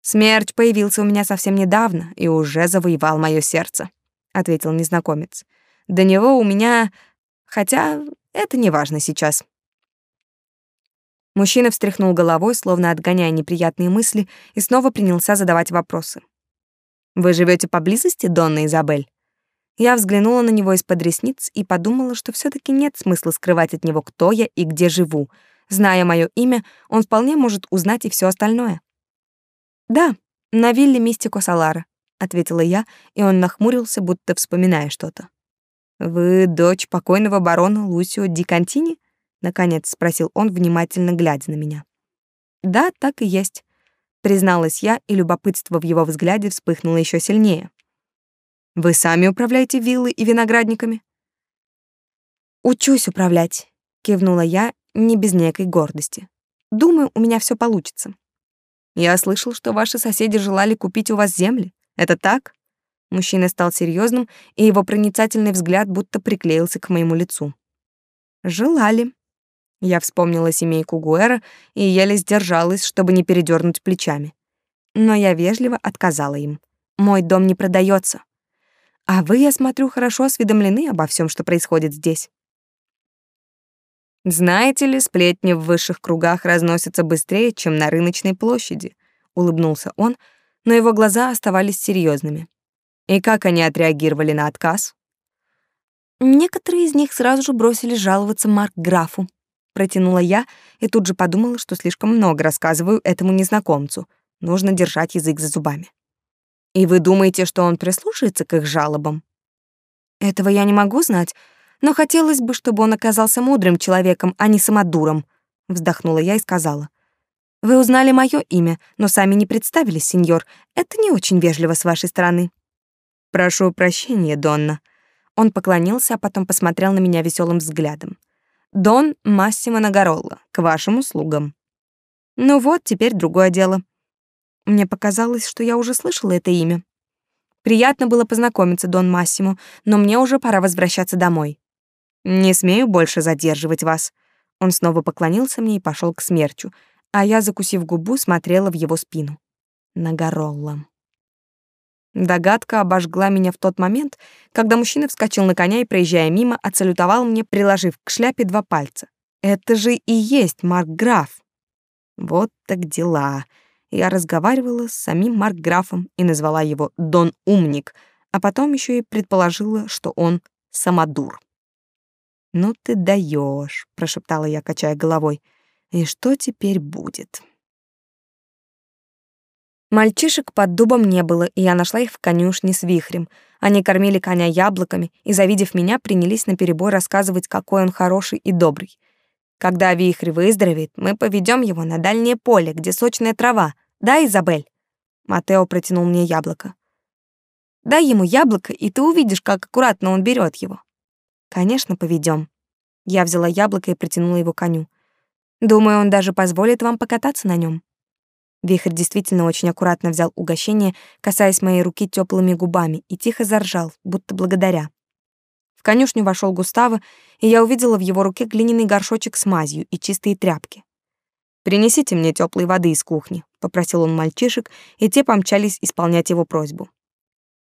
Смерть появился у меня совсем недавно и уже завоевал мое сердце ответил незнакомец. До него у меня, хотя это не важно сейчас. Мужчина встряхнул головой, словно отгоняя неприятные мысли, и снова принялся задавать вопросы. «Вы живете поблизости, Донна Изабель?» Я взглянула на него из-под ресниц и подумала, что все таки нет смысла скрывать от него, кто я и где живу. Зная мое имя, он вполне может узнать и все остальное. «Да, на вилле Мистико Салара», — ответила я, и он нахмурился, будто вспоминая что-то. «Вы дочь покойного барона Лусио Ди Кантини?» — наконец спросил он, внимательно глядя на меня. «Да, так и есть», — призналась я, и любопытство в его взгляде вспыхнуло еще сильнее. Вы сами управляете виллой и виноградниками? Учусь управлять, кивнула я, не без некой гордости. Думаю, у меня все получится. Я слышал, что ваши соседи желали купить у вас земли. Это так? Мужчина стал серьезным, и его проницательный взгляд будто приклеился к моему лицу. Желали. Я вспомнила семейку Гуэра и еле сдержалась, чтобы не передернуть плечами. Но я вежливо отказала им. Мой дом не продается. А вы, я смотрю, хорошо осведомлены обо всем, что происходит здесь. Знаете ли, сплетни в высших кругах разносятся быстрее, чем на рыночной площади, улыбнулся он, но его глаза оставались серьезными. И как они отреагировали на отказ? Некоторые из них сразу же бросили жаловаться Марк графу, протянула я и тут же подумала, что слишком много рассказываю этому незнакомцу. Нужно держать язык за зубами. И вы думаете, что он прислушается к их жалобам? Этого я не могу знать, но хотелось бы, чтобы он оказался мудрым человеком, а не самодуром, вздохнула я и сказала: Вы узнали мое имя, но сами не представились, сеньор. Это не очень вежливо с вашей стороны. Прошу прощения, Донна. Он поклонился, а потом посмотрел на меня веселым взглядом. Дон Массимо Нагаролла, к вашим услугам. Ну вот, теперь другое дело. Мне показалось, что я уже слышала это имя. Приятно было познакомиться, Дон Массимо, но мне уже пора возвращаться домой. Не смею больше задерживать вас. Он снова поклонился мне и пошел к смерчу, а я, закусив губу, смотрела в его спину. Нагоролла. Догадка обожгла меня в тот момент, когда мужчина вскочил на коня и, проезжая мимо, отсалютовал мне, приложив к шляпе два пальца. Это же и есть Марк Граф. Вот так дела я разговаривала с самим Маркграфом и назвала его Дон Умник, а потом еще и предположила, что он самодур. «Ну ты даешь, прошептала я, качая головой. «И что теперь будет?» Мальчишек под дубом не было, и я нашла их в конюшне с вихрем. Они кормили коня яблоками и, завидев меня, принялись наперебой рассказывать, какой он хороший и добрый. Когда вихрь выздоровеет, мы поведем его на дальнее поле, где сочная трава. Да, Изабель?» Матео протянул мне яблоко. «Дай ему яблоко, и ты увидишь, как аккуратно он берет его». «Конечно, поведем. Я взяла яблоко и протянула его коню. «Думаю, он даже позволит вам покататься на нем. Вихрь действительно очень аккуратно взял угощение, касаясь моей руки теплыми губами, и тихо заржал, будто благодаря. В конюшню вошел Густаво, и я увидела в его руке глиняный горшочек с мазью и чистые тряпки. «Принесите мне теплой воды из кухни», — попросил он мальчишек, и те помчались исполнять его просьбу.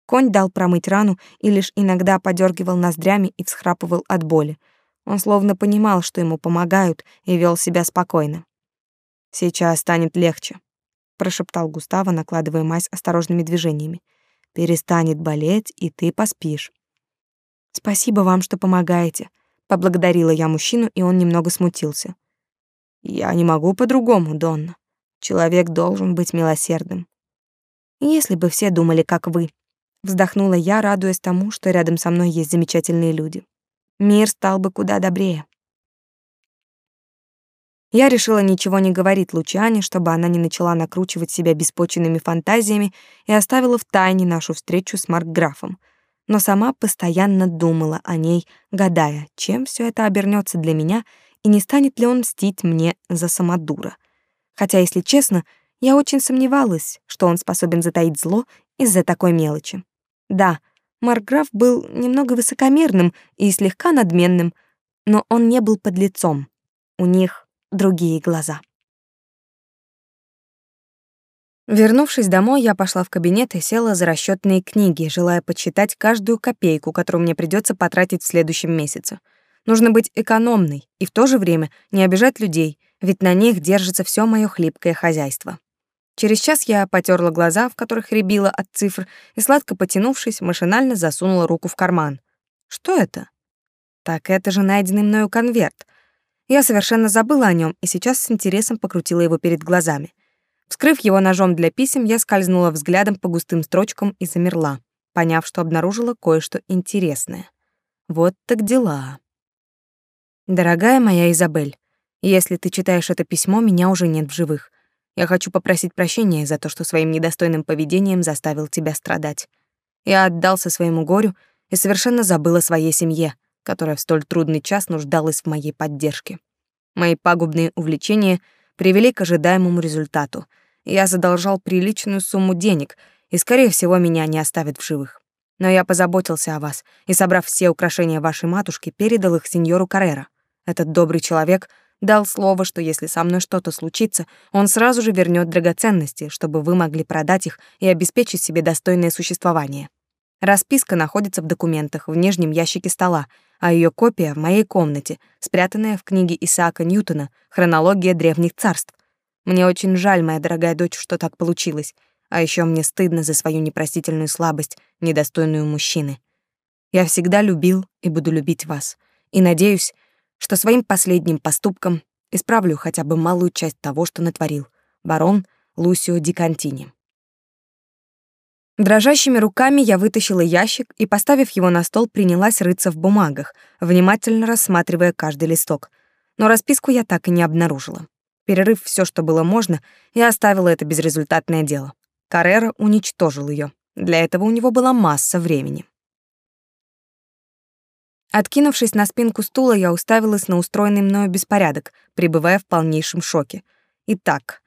Конь дал промыть рану и лишь иногда подергивал ноздрями и всхрапывал от боли. Он словно понимал, что ему помогают, и вел себя спокойно. «Сейчас станет легче», — прошептал Густаво, накладывая мазь осторожными движениями. «Перестанет болеть, и ты поспишь». «Спасибо вам, что помогаете», — поблагодарила я мужчину, и он немного смутился. «Я не могу по-другому, Донна. Человек должен быть милосердным. Если бы все думали, как вы, вздохнула я, радуясь тому, что рядом со мной есть замечательные люди. Мир стал бы куда добрее. Я решила ничего не говорить Лучане, чтобы она не начала накручивать себя беспочвенными фантазиями и оставила в тайне нашу встречу с Маркграфом. Но сама постоянно думала о ней, гадая, чем все это обернется для меня и не станет ли он мстить мне за самодура. Хотя, если честно, я очень сомневалась, что он способен затаить зло из-за такой мелочи. Да, Марграф был немного высокомерным и слегка надменным, но он не был подлецом. У них другие глаза. Вернувшись домой, я пошла в кабинет и села за расчетные книги, желая подсчитать каждую копейку, которую мне придется потратить в следующем месяце. Нужно быть экономной и в то же время не обижать людей — ведь на них держится все мое хлипкое хозяйство. Через час я потерла глаза, в которых рябило от цифр, и, сладко потянувшись, машинально засунула руку в карман. Что это? Так это же найденный мною конверт. Я совершенно забыла о нем и сейчас с интересом покрутила его перед глазами. Вскрыв его ножом для писем, я скользнула взглядом по густым строчкам и замерла, поняв, что обнаружила кое-что интересное. Вот так дела. Дорогая моя Изабель, если ты читаешь это письмо, меня уже нет в живых. Я хочу попросить прощения за то, что своим недостойным поведением заставил тебя страдать. Я отдался своему горю и совершенно забыл о своей семье, которая в столь трудный час нуждалась в моей поддержке. Мои пагубные увлечения привели к ожидаемому результату. Я задолжал приличную сумму денег, и, скорее всего, меня не оставят в живых. Но я позаботился о вас и, собрав все украшения вашей матушки, передал их сеньору Каррера. Этот добрый человек — Дал слово, что если со мной что-то случится, он сразу же вернет драгоценности, чтобы вы могли продать их и обеспечить себе достойное существование. Расписка находится в документах в нижнем ящике стола, а ее копия в моей комнате, спрятанная в книге Исаака Ньютона «Хронология древних царств». Мне очень жаль, моя дорогая дочь, что так получилось. А еще мне стыдно за свою непростительную слабость, недостойную мужчины. Я всегда любил и буду любить вас. И надеюсь, что своим последним поступком исправлю хотя бы малую часть того, что натворил барон Лусио Ди Кантини. Дрожащими руками я вытащила ящик и, поставив его на стол, принялась рыться в бумагах, внимательно рассматривая каждый листок. Но расписку я так и не обнаружила. Перерыв все, что было можно, я оставила это безрезультатное дело. Каррера уничтожил ее. Для этого у него была масса времени. Откинувшись на спинку стула, я уставилась на устроенный мною беспорядок, пребывая в полнейшем шоке. Итак,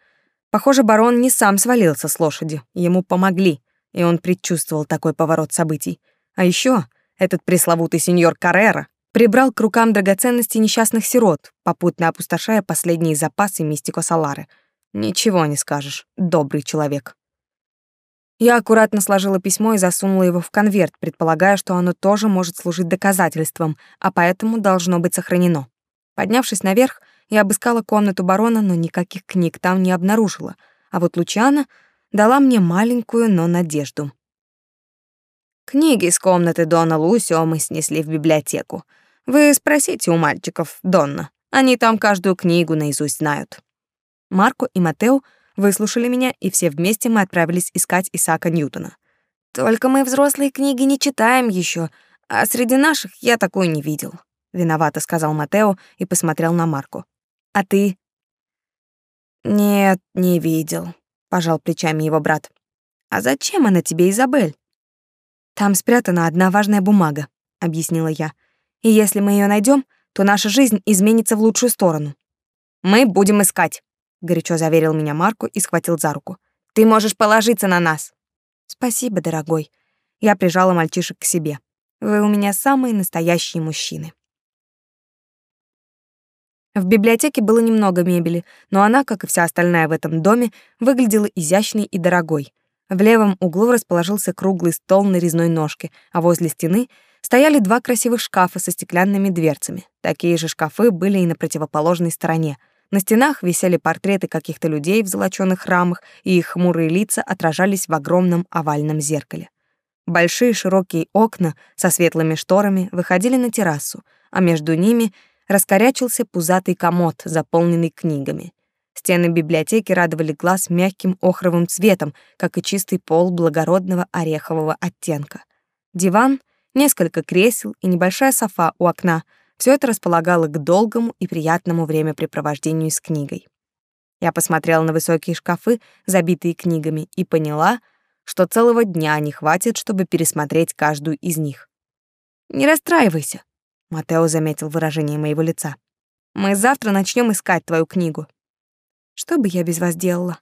похоже, барон не сам свалился с лошади, ему помогли, и он предчувствовал такой поворот событий. А еще этот пресловутый сеньор Каррера прибрал к рукам драгоценности несчастных сирот, попутно опустошая последние запасы Мистико Салары. Ничего не скажешь, добрый человек. Я аккуратно сложила письмо и засунула его в конверт, предполагая, что оно тоже может служить доказательством, а поэтому должно быть сохранено. Поднявшись наверх, я обыскала комнату барона, но никаких книг там не обнаружила, а вот Лучана дала мне маленькую, но надежду. Книги из комнаты Дона Лусио мы снесли в библиотеку. Вы спросите у мальчиков, Донна. Они там каждую книгу наизусть знают. Марко и Матео выслушали меня, и все вместе мы отправились искать Исаака Ньютона. Только мы взрослые книги не читаем еще, а среди наших я такой не видел, виновато сказал Матео и посмотрел на Марку. А ты? Нет, не видел, пожал плечами его брат. А зачем она тебе, Изабель? Там спрятана одна важная бумага, объяснила я. И если мы ее найдем, то наша жизнь изменится в лучшую сторону. Мы будем искать, горячо заверил меня Марку и схватил за руку. Ты можешь положиться на нас. Спасибо, дорогой. Я прижала мальчишек к себе. Вы у меня самые настоящие мужчины. В библиотеке было немного мебели, но она, как и вся остальная в этом доме, выглядела изящной и дорогой. В левом углу расположился круглый стол на резной ножке, а возле стены стояли два красивых шкафа со стеклянными дверцами. Такие же шкафы были и на противоположной стороне. На стенах висели портреты каких-то людей в золочёных рамах, и их хмурые лица отражались в огромном овальном зеркале. Большие широкие окна со светлыми шторами выходили на террасу, а между ними раскорячился пузатый комод, заполненный книгами. Стены библиотеки радовали глаз мягким охровым цветом, как и чистый пол благородного орехового оттенка. Диван, несколько кресел и небольшая софа у окна — все это располагало к долгому и приятному времяпрепровождению с книгой. Я посмотрела на высокие шкафы, забитые книгами, и поняла, что целого дня не хватит, чтобы пересмотреть каждую из них. «Не расстраивайся», — Матео заметил выражение моего лица. «Мы завтра начнем искать твою книгу». «Что бы я без вас делала?»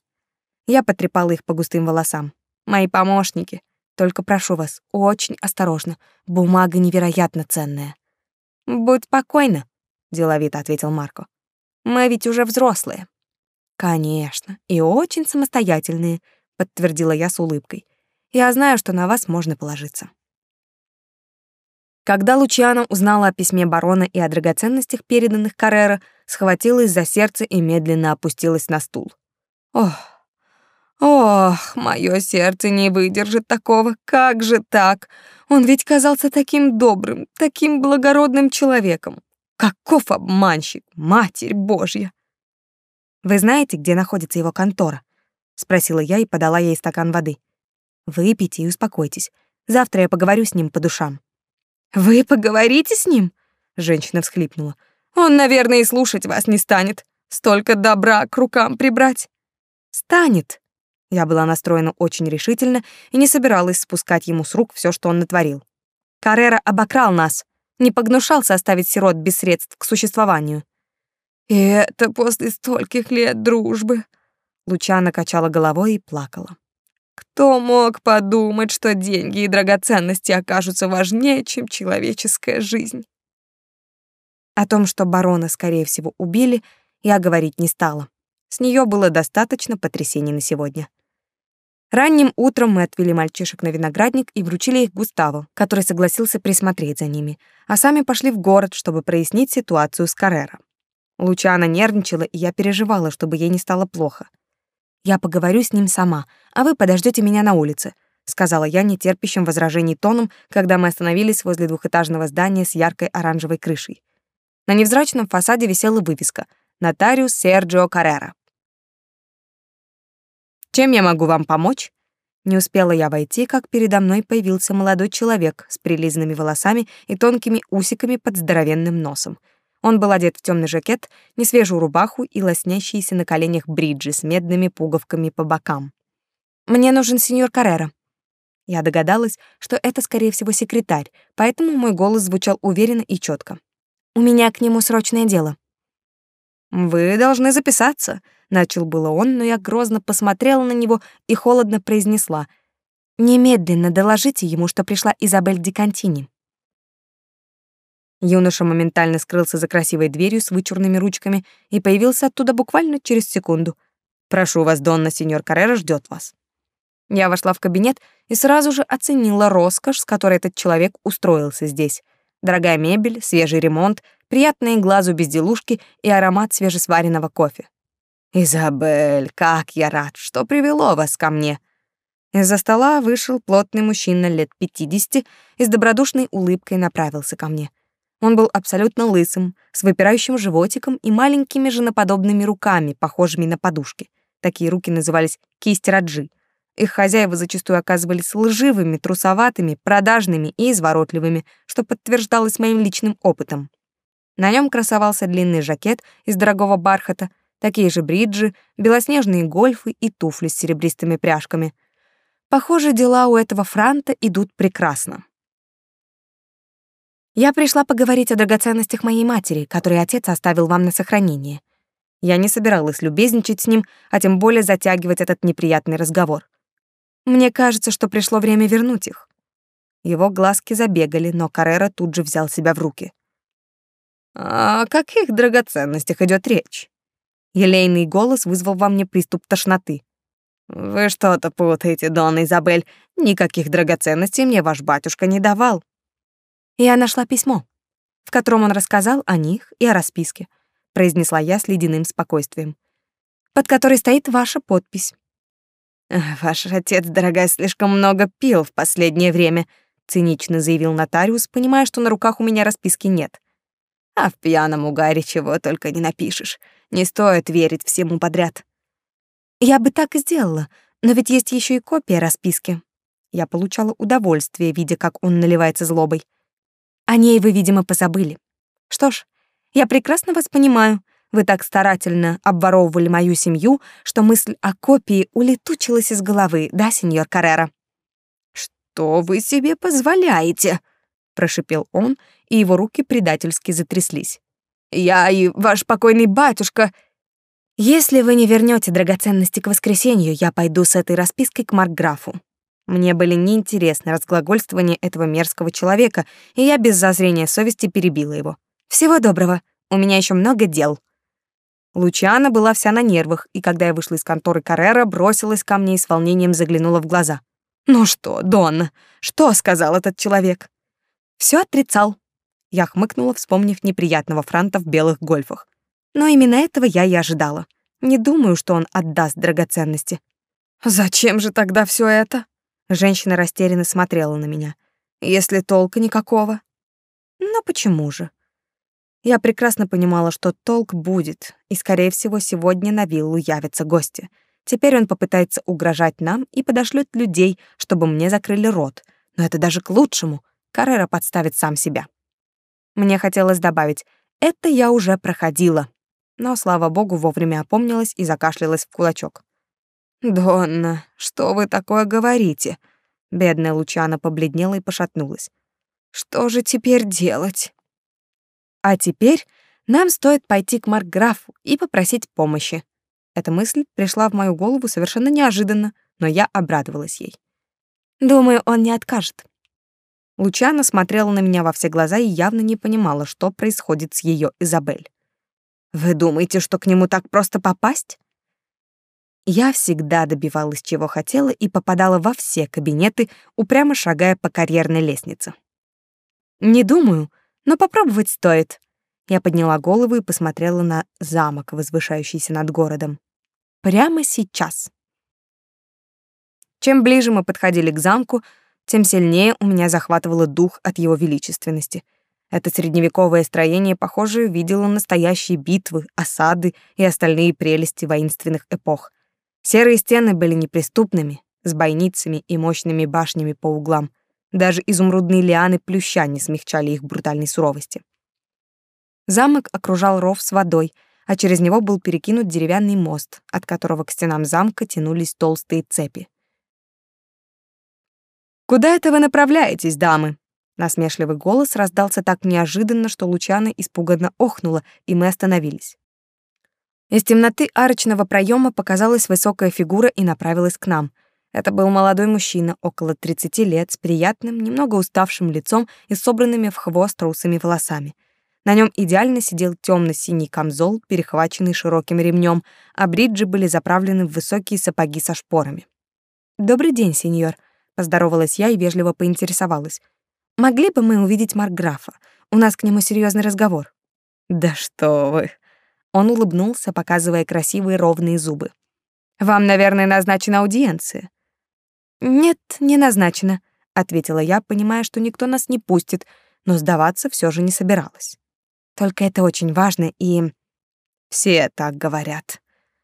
Я потрепала их по густым волосам. «Мои помощники. Только прошу вас, очень осторожно. Бумага невероятно ценная. «Будь спокойна», — деловито ответил Марко. «Мы ведь уже взрослые». «Конечно, и очень самостоятельные», — подтвердила я с улыбкой. «Я знаю, что на вас можно положиться». Когда Лучиано узнала о письме барона и о драгоценностях, переданных Каррера, схватилась за сердце и медленно опустилась на стул. Ох, ох, мое сердце не выдержит такого. Как же так? Он ведь казался таким добрым, таким благородным человеком. Каков обманщик, Матерь Божья! Вы знаете, где находится его контора? спросила я и подала ей стакан воды. Выпейте и успокойтесь. Завтра я поговорю с ним по душам. Вы поговорите с ним? Женщина всхлипнула. Он, наверное, и слушать вас не станет. Столько добра к рукам прибрать. Станет. Я была настроена очень решительно и не собиралась спускать ему с рук все, что он натворил. Каррера обокрал нас, не погнушался оставить сирот без средств к существованию. И это после стольких лет дружбы. Лучана качала головой и плакала. Кто мог подумать, что деньги и драгоценности окажутся важнее, чем человеческая жизнь? О том, что барона, скорее всего, убили, я говорить не стала. С нее было достаточно потрясений на сегодня. Ранним утром мы отвели мальчишек на виноградник и вручили их Густаву, который согласился присмотреть за ними, а сами пошли в город, чтобы прояснить ситуацию с Каррера. Лучана нервничала, и я переживала, чтобы ей не стало плохо. «Я поговорю с ним сама, а вы подождете меня на улице», сказала я нетерпящим возражений тоном, когда мы остановились возле двухэтажного здания с яркой оранжевой крышей. На невзрачном фасаде висела вывеска «Нотариус Серджио Каррера». «Чем я могу вам помочь?» Не успела я войти, как передо мной появился молодой человек с прилизанными волосами и тонкими усиками под здоровенным носом — он был одет в темный жакет, несвежую рубаху и лоснящиеся на коленях бриджи с медными пуговками по бокам. «Мне нужен сеньор Каррера». Я догадалась, что это, скорее всего, секретарь, поэтому мой голос звучал уверенно и четко. «У меня к нему срочное дело». «Вы должны записаться», — начал было он, но я грозно посмотрела на него и холодно произнесла. «Немедленно доложите ему, что пришла Изабель Дикантини». Юноша моментально скрылся за красивой дверью с вычурными ручками и появился оттуда буквально через секунду. «Прошу вас, Донна, сеньор Каррера ждет вас». Я вошла в кабинет и сразу же оценила роскошь, с которой этот человек устроился здесь. Дорогая мебель, свежий ремонт, приятные глазу безделушки и аромат свежесваренного кофе. «Изабель, как я рад, что привело вас ко мне!» Из-за стола вышел плотный мужчина лет пятидесяти и с добродушной улыбкой направился ко мне. Он был абсолютно лысым, с выпирающим животиком и маленькими женоподобными руками, похожими на подушки. Такие руки назывались кисть раджи. Их хозяева зачастую оказывались лживыми, трусоватыми, продажными и изворотливыми, что подтверждалось моим личным опытом. На нем красовался длинный жакет из дорогого бархата, такие же бриджи, белоснежные гольфы и туфли с серебристыми пряжками. Похоже, дела у этого франта идут прекрасно. Я пришла поговорить о драгоценностях моей матери, которые отец оставил вам на сохранение. Я не собиралась любезничать с ним, а тем более затягивать этот неприятный разговор. Мне кажется, что пришло время вернуть их. Его глазки забегали, но Каррера тут же взял себя в руки. «О каких драгоценностях идет речь?» Елейный голос вызвал во мне приступ тошноты. «Вы что-то путаете, Донна Изабель. Никаких драгоценностей мне ваш батюшка не давал. Я нашла письмо, в котором он рассказал о них и о расписке, произнесла я с ледяным спокойствием, под которой стоит ваша подпись. Ваш отец, дорогая, слишком много пил в последнее время, цинично заявил нотариус, понимая, что на руках у меня расписки нет. А в пьяном угаре чего только не напишешь. Не стоит верить всему подряд. Я бы так и сделала, но ведь есть еще и копия расписки. Я получала удовольствие, видя, как он наливается злобой. О ней вы, видимо, позабыли. Что ж, я прекрасно вас понимаю. Вы так старательно обворовывали мою семью, что мысль о копии улетучилась из головы, да, сеньор Каррера? Что вы себе позволяете? прошипел он, и его руки предательски затряслись. Я и ваш покойный батюшка если вы не вернете драгоценности к воскресенью, я пойду с этой распиской к Маркграфу. Мне были неинтересны разглагольствования этого мерзкого человека, и я без зазрения совести перебила его. «Всего доброго, у меня еще много дел». Лучана была вся на нервах, и когда я вышла из конторы Каррера, бросилась ко мне и с волнением заглянула в глаза. «Ну что, Донна, что сказал этот человек?» Все отрицал». Я хмыкнула, вспомнив неприятного франта в белых гольфах. Но именно этого я и ожидала. Не думаю, что он отдаст драгоценности. «Зачем же тогда все это?» Женщина растерянно смотрела на меня. «Если толка никакого». «Но почему же?» Я прекрасно понимала, что толк будет, и, скорее всего, сегодня на виллу явятся гости. Теперь он попытается угрожать нам и подошлёт людей, чтобы мне закрыли рот. Но это даже к лучшему. Каррера подставит сам себя. Мне хотелось добавить, это я уже проходила. Но, слава богу, вовремя опомнилась и закашлялась в кулачок. «Донна, что вы такое говорите?» Бедная Лучана побледнела и пошатнулась. «Что же теперь делать?» А теперь нам стоит пойти к Маркграфу и попросить помощи. Эта мысль пришла в мою голову совершенно неожиданно, но я обрадовалась ей. Думаю, он не откажет. Лучана смотрела на меня во все глаза и явно не понимала, что происходит с ее Изабель. Вы думаете, что к нему так просто попасть? Я всегда добивалась чего хотела и попадала во все кабинеты, упрямо шагая по карьерной лестнице. Не думаю, но попробовать стоит. Я подняла голову и посмотрела на замок, возвышающийся над городом. Прямо сейчас. Чем ближе мы подходили к замку, тем сильнее у меня захватывало дух от его величественности. Это средневековое строение, похоже, видело настоящие битвы, осады и остальные прелести воинственных эпох. Серые стены были неприступными, с бойницами и мощными башнями по углам. Даже изумрудные лианы плюща не смягчали их брутальной суровости. Замок окружал ров с водой, а через него был перекинут деревянный мост, от которого к стенам замка тянулись толстые цепи. «Куда это вы направляетесь, дамы?» Насмешливый голос раздался так неожиданно, что Лучана испуганно охнула, и мы остановились. Из темноты арочного проема показалась высокая фигура и направилась к нам — это был молодой мужчина, около 30 лет, с приятным, немного уставшим лицом и собранными в хвост русыми волосами. На нем идеально сидел темно-синий камзол, перехваченный широким ремнем, а бриджи были заправлены в высокие сапоги со шпорами. «Добрый день, сеньор», — поздоровалась я и вежливо поинтересовалась. «Могли бы мы увидеть Маркграфа? У нас к нему серьезный разговор». «Да что вы!» Он улыбнулся, показывая красивые ровные зубы. «Вам, наверное, назначена аудиенция. «Нет, не назначено», — ответила я, понимая, что никто нас не пустит, но сдаваться все же не собиралась. «Только это очень важно, и...» «Все так говорят».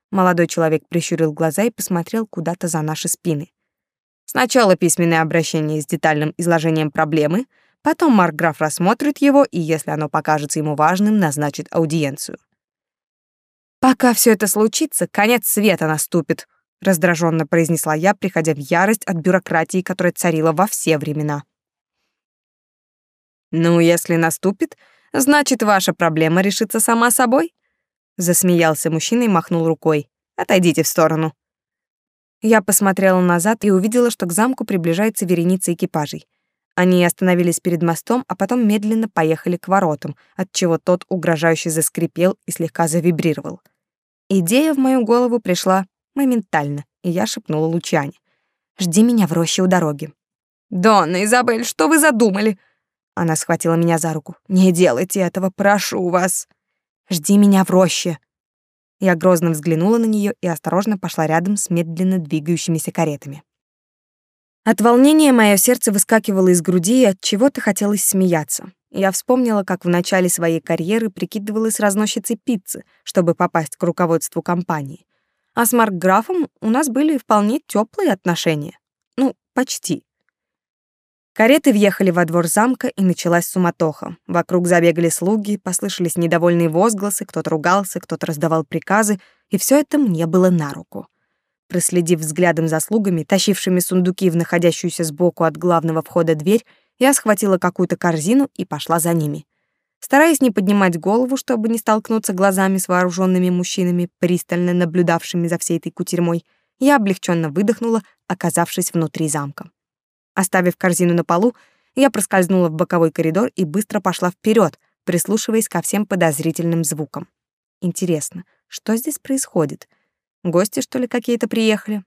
Молодой человек прищурил глаза и посмотрел куда-то за наши спины. Сначала письменное обращение с детальным изложением проблемы, потом Маркграф рассмотрит его и, если оно покажется ему важным, назначит аудиенцию. Пока все это случится, конец света наступит, раздраженно произнесла я, приходя в ярость от бюрократии, которая царила во все времена. Ну, если наступит, значит, ваша проблема решится сама собой, засмеялся мужчина и махнул рукой. Отойдите в сторону. Я посмотрела назад и увидела, что к замку приближается вереница экипажей. Они остановились перед мостом, а потом медленно поехали к воротам, отчего тот угрожающе заскрипел и слегка завибрировал. Идея в мою голову пришла моментально, и я шепнула Лучане. «Жди меня в роще у дороги». «Донна Изабель, что вы задумали?» Она схватила меня за руку. «Не делайте этого, прошу вас». «Жди меня в роще». Я грозно взглянула на нее и осторожно пошла рядом с медленно двигающимися каретами. От волнения мое сердце выскакивало из груди, и от чего-то хотелось смеяться. Я вспомнила, как в начале своей карьеры прикидывалась разносчицей пиццы, чтобы попасть к руководству компании. А с Маркграфом у нас были вполне теплые отношения. Ну, почти. Кареты въехали во двор замка, и началась суматоха. Вокруг забегали слуги, послышались недовольные возгласы, кто-то ругался, кто-то раздавал приказы, и все это мне было на руку. Проследив взглядом за слугами, тащившими сундуки в находящуюся сбоку от главного входа дверь, я схватила какую-то корзину и пошла за ними. Стараясь не поднимать голову, чтобы не столкнуться глазами с вооруженными мужчинами, пристально наблюдавшими за всей этой кутерьмой, я облегченно выдохнула, оказавшись внутри замка. Оставив корзину на полу, я проскользнула в боковой коридор и быстро пошла вперед, прислушиваясь ко всем подозрительным звукам. Интересно, что здесь происходит? Гости, что ли, какие-то приехали?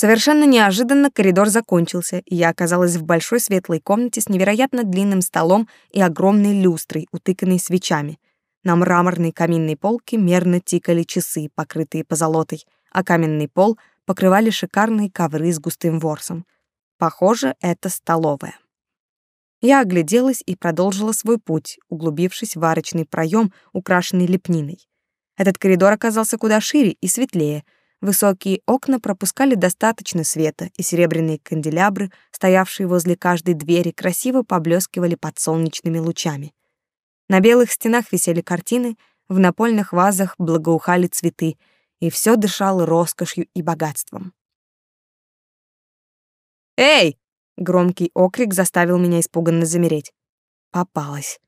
Совершенно неожиданно коридор закончился, и я оказалась в большой светлой комнате с невероятно длинным столом и огромной люстрой, утыканной свечами. На мраморной каминной полке мерно тикали часы, покрытые позолотой, а каменный пол покрывали шикарные ковры с густым ворсом. Похоже, это столовая. Я огляделась и продолжила свой путь, углубившись в арочный проем, украшенный лепниной. Этот коридор оказался куда шире и светлее. Высокие окна пропускали достаточно света, и серебряные канделябры, стоявшие возле каждой двери, красиво поблескивали под солнечными лучами. На белых стенах висели картины, в напольных вазах благоухали цветы, и все дышало роскошью и богатством. «Эй!» — громкий окрик заставил меня испуганно замереть. Попалась.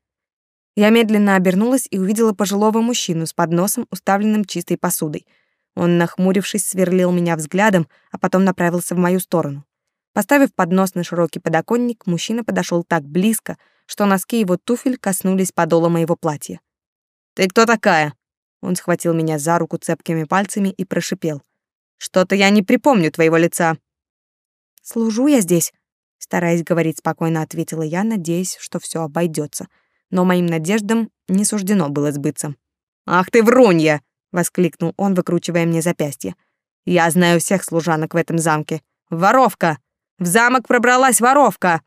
Я медленно обернулась и увидела пожилого мужчину с подносом, уставленным чистой посудой. Он, нахмурившись, сверлил меня взглядом, а потом направился в мою сторону. Поставив поднос на широкий подоконник, мужчина подошел так близко, что носки его туфель коснулись подола моего платья. «Ты кто такая?» Он схватил меня за руку цепкими пальцами и прошипел. «Что-то я не припомню твоего лица». «Служу я здесь», — стараясь говорить спокойно, ответила я, надеясь, что все обойдется но моим надеждам не суждено было сбыться. «Ах ты врунья!» — воскликнул он, выкручивая мне запястье. «Я знаю всех служанок в этом замке. Воровка! В замок пробралась воровка!»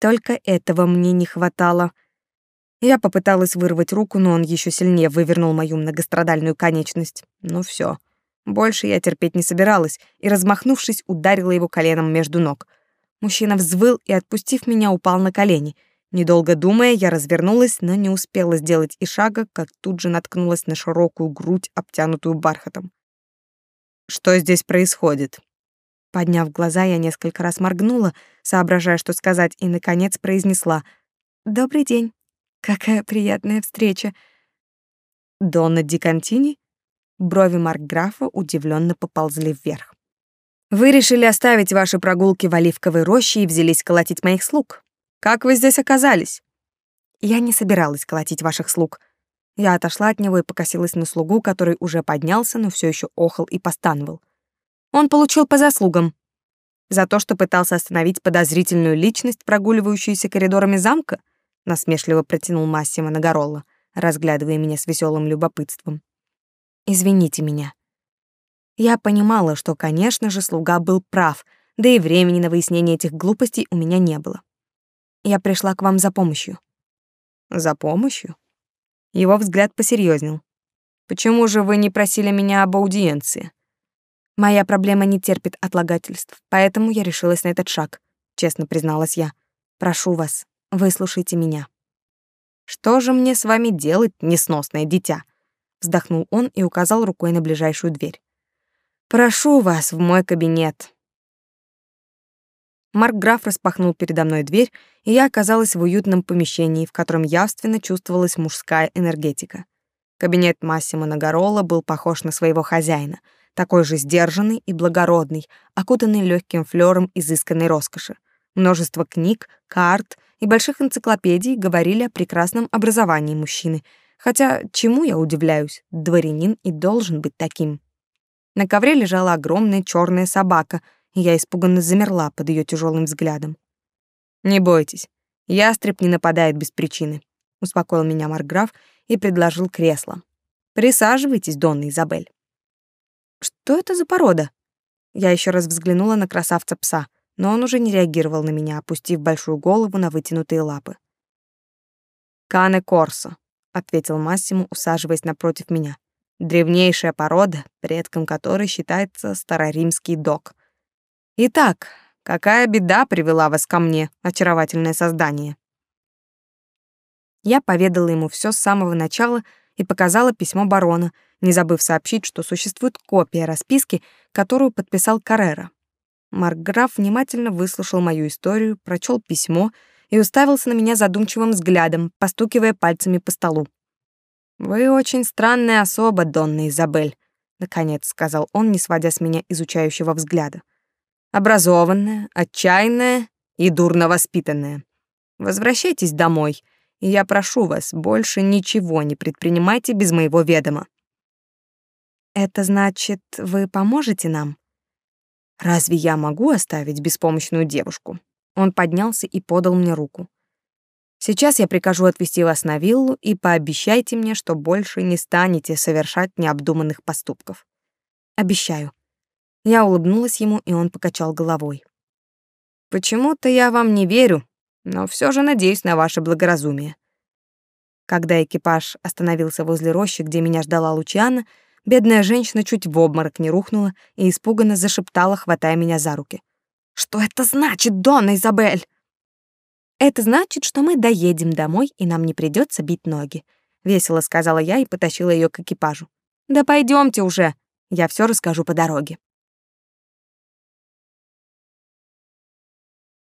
Только этого мне не хватало. Я попыталась вырвать руку, но он еще сильнее вывернул мою многострадальную конечность. Ну все, Больше я терпеть не собиралась и, размахнувшись, ударила его коленом между ног. Мужчина взвыл и, отпустив меня, упал на колени. Недолго думая, я развернулась, но не успела сделать и шага, как тут же наткнулась на широкую грудь, обтянутую бархатом. Что здесь происходит? Подняв глаза, я несколько раз моргнула, соображая, что сказать, и наконец произнесла: "Добрый день. Какая приятная встреча. Донна Дикантини?" Брови маркграфа удивленно поползли вверх. Вы решили оставить ваши прогулки в оливковой роще и взялись колотить моих слуг. Как вы здесь оказались? Я не собиралась колотить ваших слуг. Я отошла от него и покосилась на слугу, который уже поднялся, но все еще охал и постановал. Он получил по заслугам. За то, что пытался остановить подозрительную личность, прогуливающуюся коридорами замка, насмешливо протянул Массимо Нагоролла, разглядывая меня с веселым любопытством. Извините меня. Я понимала, что, конечно же, слуга был прав, да и времени на выяснение этих глупостей у меня не было. Я пришла к вам за помощью. За помощью? Его взгляд посерьезнел. Почему же вы не просили меня об аудиенции? Моя проблема не терпит отлагательств, поэтому я решилась на этот шаг, честно призналась я. Прошу вас, выслушайте меня. Что же мне с вами делать, несносное дитя? вздохнул он и указал рукой на ближайшую дверь. Прошу вас в мой кабинет. Марк Граф распахнул передо мной дверь, и я оказалась в уютном помещении, в котором явственно чувствовалась мужская энергетика. Кабинет Массимо Нагорола был похож на своего хозяина, такой же сдержанный и благородный, окутанный легким флером изысканной роскоши. Множество книг, карт и больших энциклопедий говорили о прекрасном образовании мужчины, хотя чему я удивляюсь, дворянин и должен быть таким. На ковре лежала огромная черная собака, я испуганно замерла под ее тяжелым взглядом. «Не бойтесь, ястреб не нападает без причины», — успокоил меня Марграф и предложил кресло. «Присаживайтесь, Донна Изабель». «Что это за порода?» Я еще раз взглянула на красавца пса, но он уже не реагировал на меня, опустив большую голову на вытянутые лапы. «Кане Корсо», — ответил Массимо, усаживаясь напротив меня древнейшая порода, предком которой считается староримский дог. Итак, какая беда привела вас ко мне, очаровательное создание? Я поведала ему все с самого начала и показала письмо барона, не забыв сообщить, что существует копия расписки, которую подписал Каррера. Маркграф внимательно выслушал мою историю, прочел письмо и уставился на меня задумчивым взглядом, постукивая пальцами по столу. «Вы очень странная особа, Донна Изабель», — наконец сказал он, не сводя с меня изучающего взгляда. «Образованная, отчаянная и дурно воспитанная. Возвращайтесь домой, и я прошу вас, больше ничего не предпринимайте без моего ведома». «Это значит, вы поможете нам?» «Разве я могу оставить беспомощную девушку?» Он поднялся и подал мне руку. Сейчас я прикажу отвезти вас на виллу и пообещайте мне, что больше не станете совершать необдуманных поступков. Обещаю. Я улыбнулась ему, и он покачал головой. Почему-то я вам не верю, но все же надеюсь на ваше благоразумие. Когда экипаж остановился возле рощи, где меня ждала Лучана, бедная женщина чуть в обморок не рухнула и испуганно зашептала, хватая меня за руки. «Что это значит, Донна Изабель?» «Это значит, что мы доедем домой, и нам не придется бить ноги», — весело сказала я и потащила ее к экипажу. «Да пойдемте уже, я все расскажу по дороге».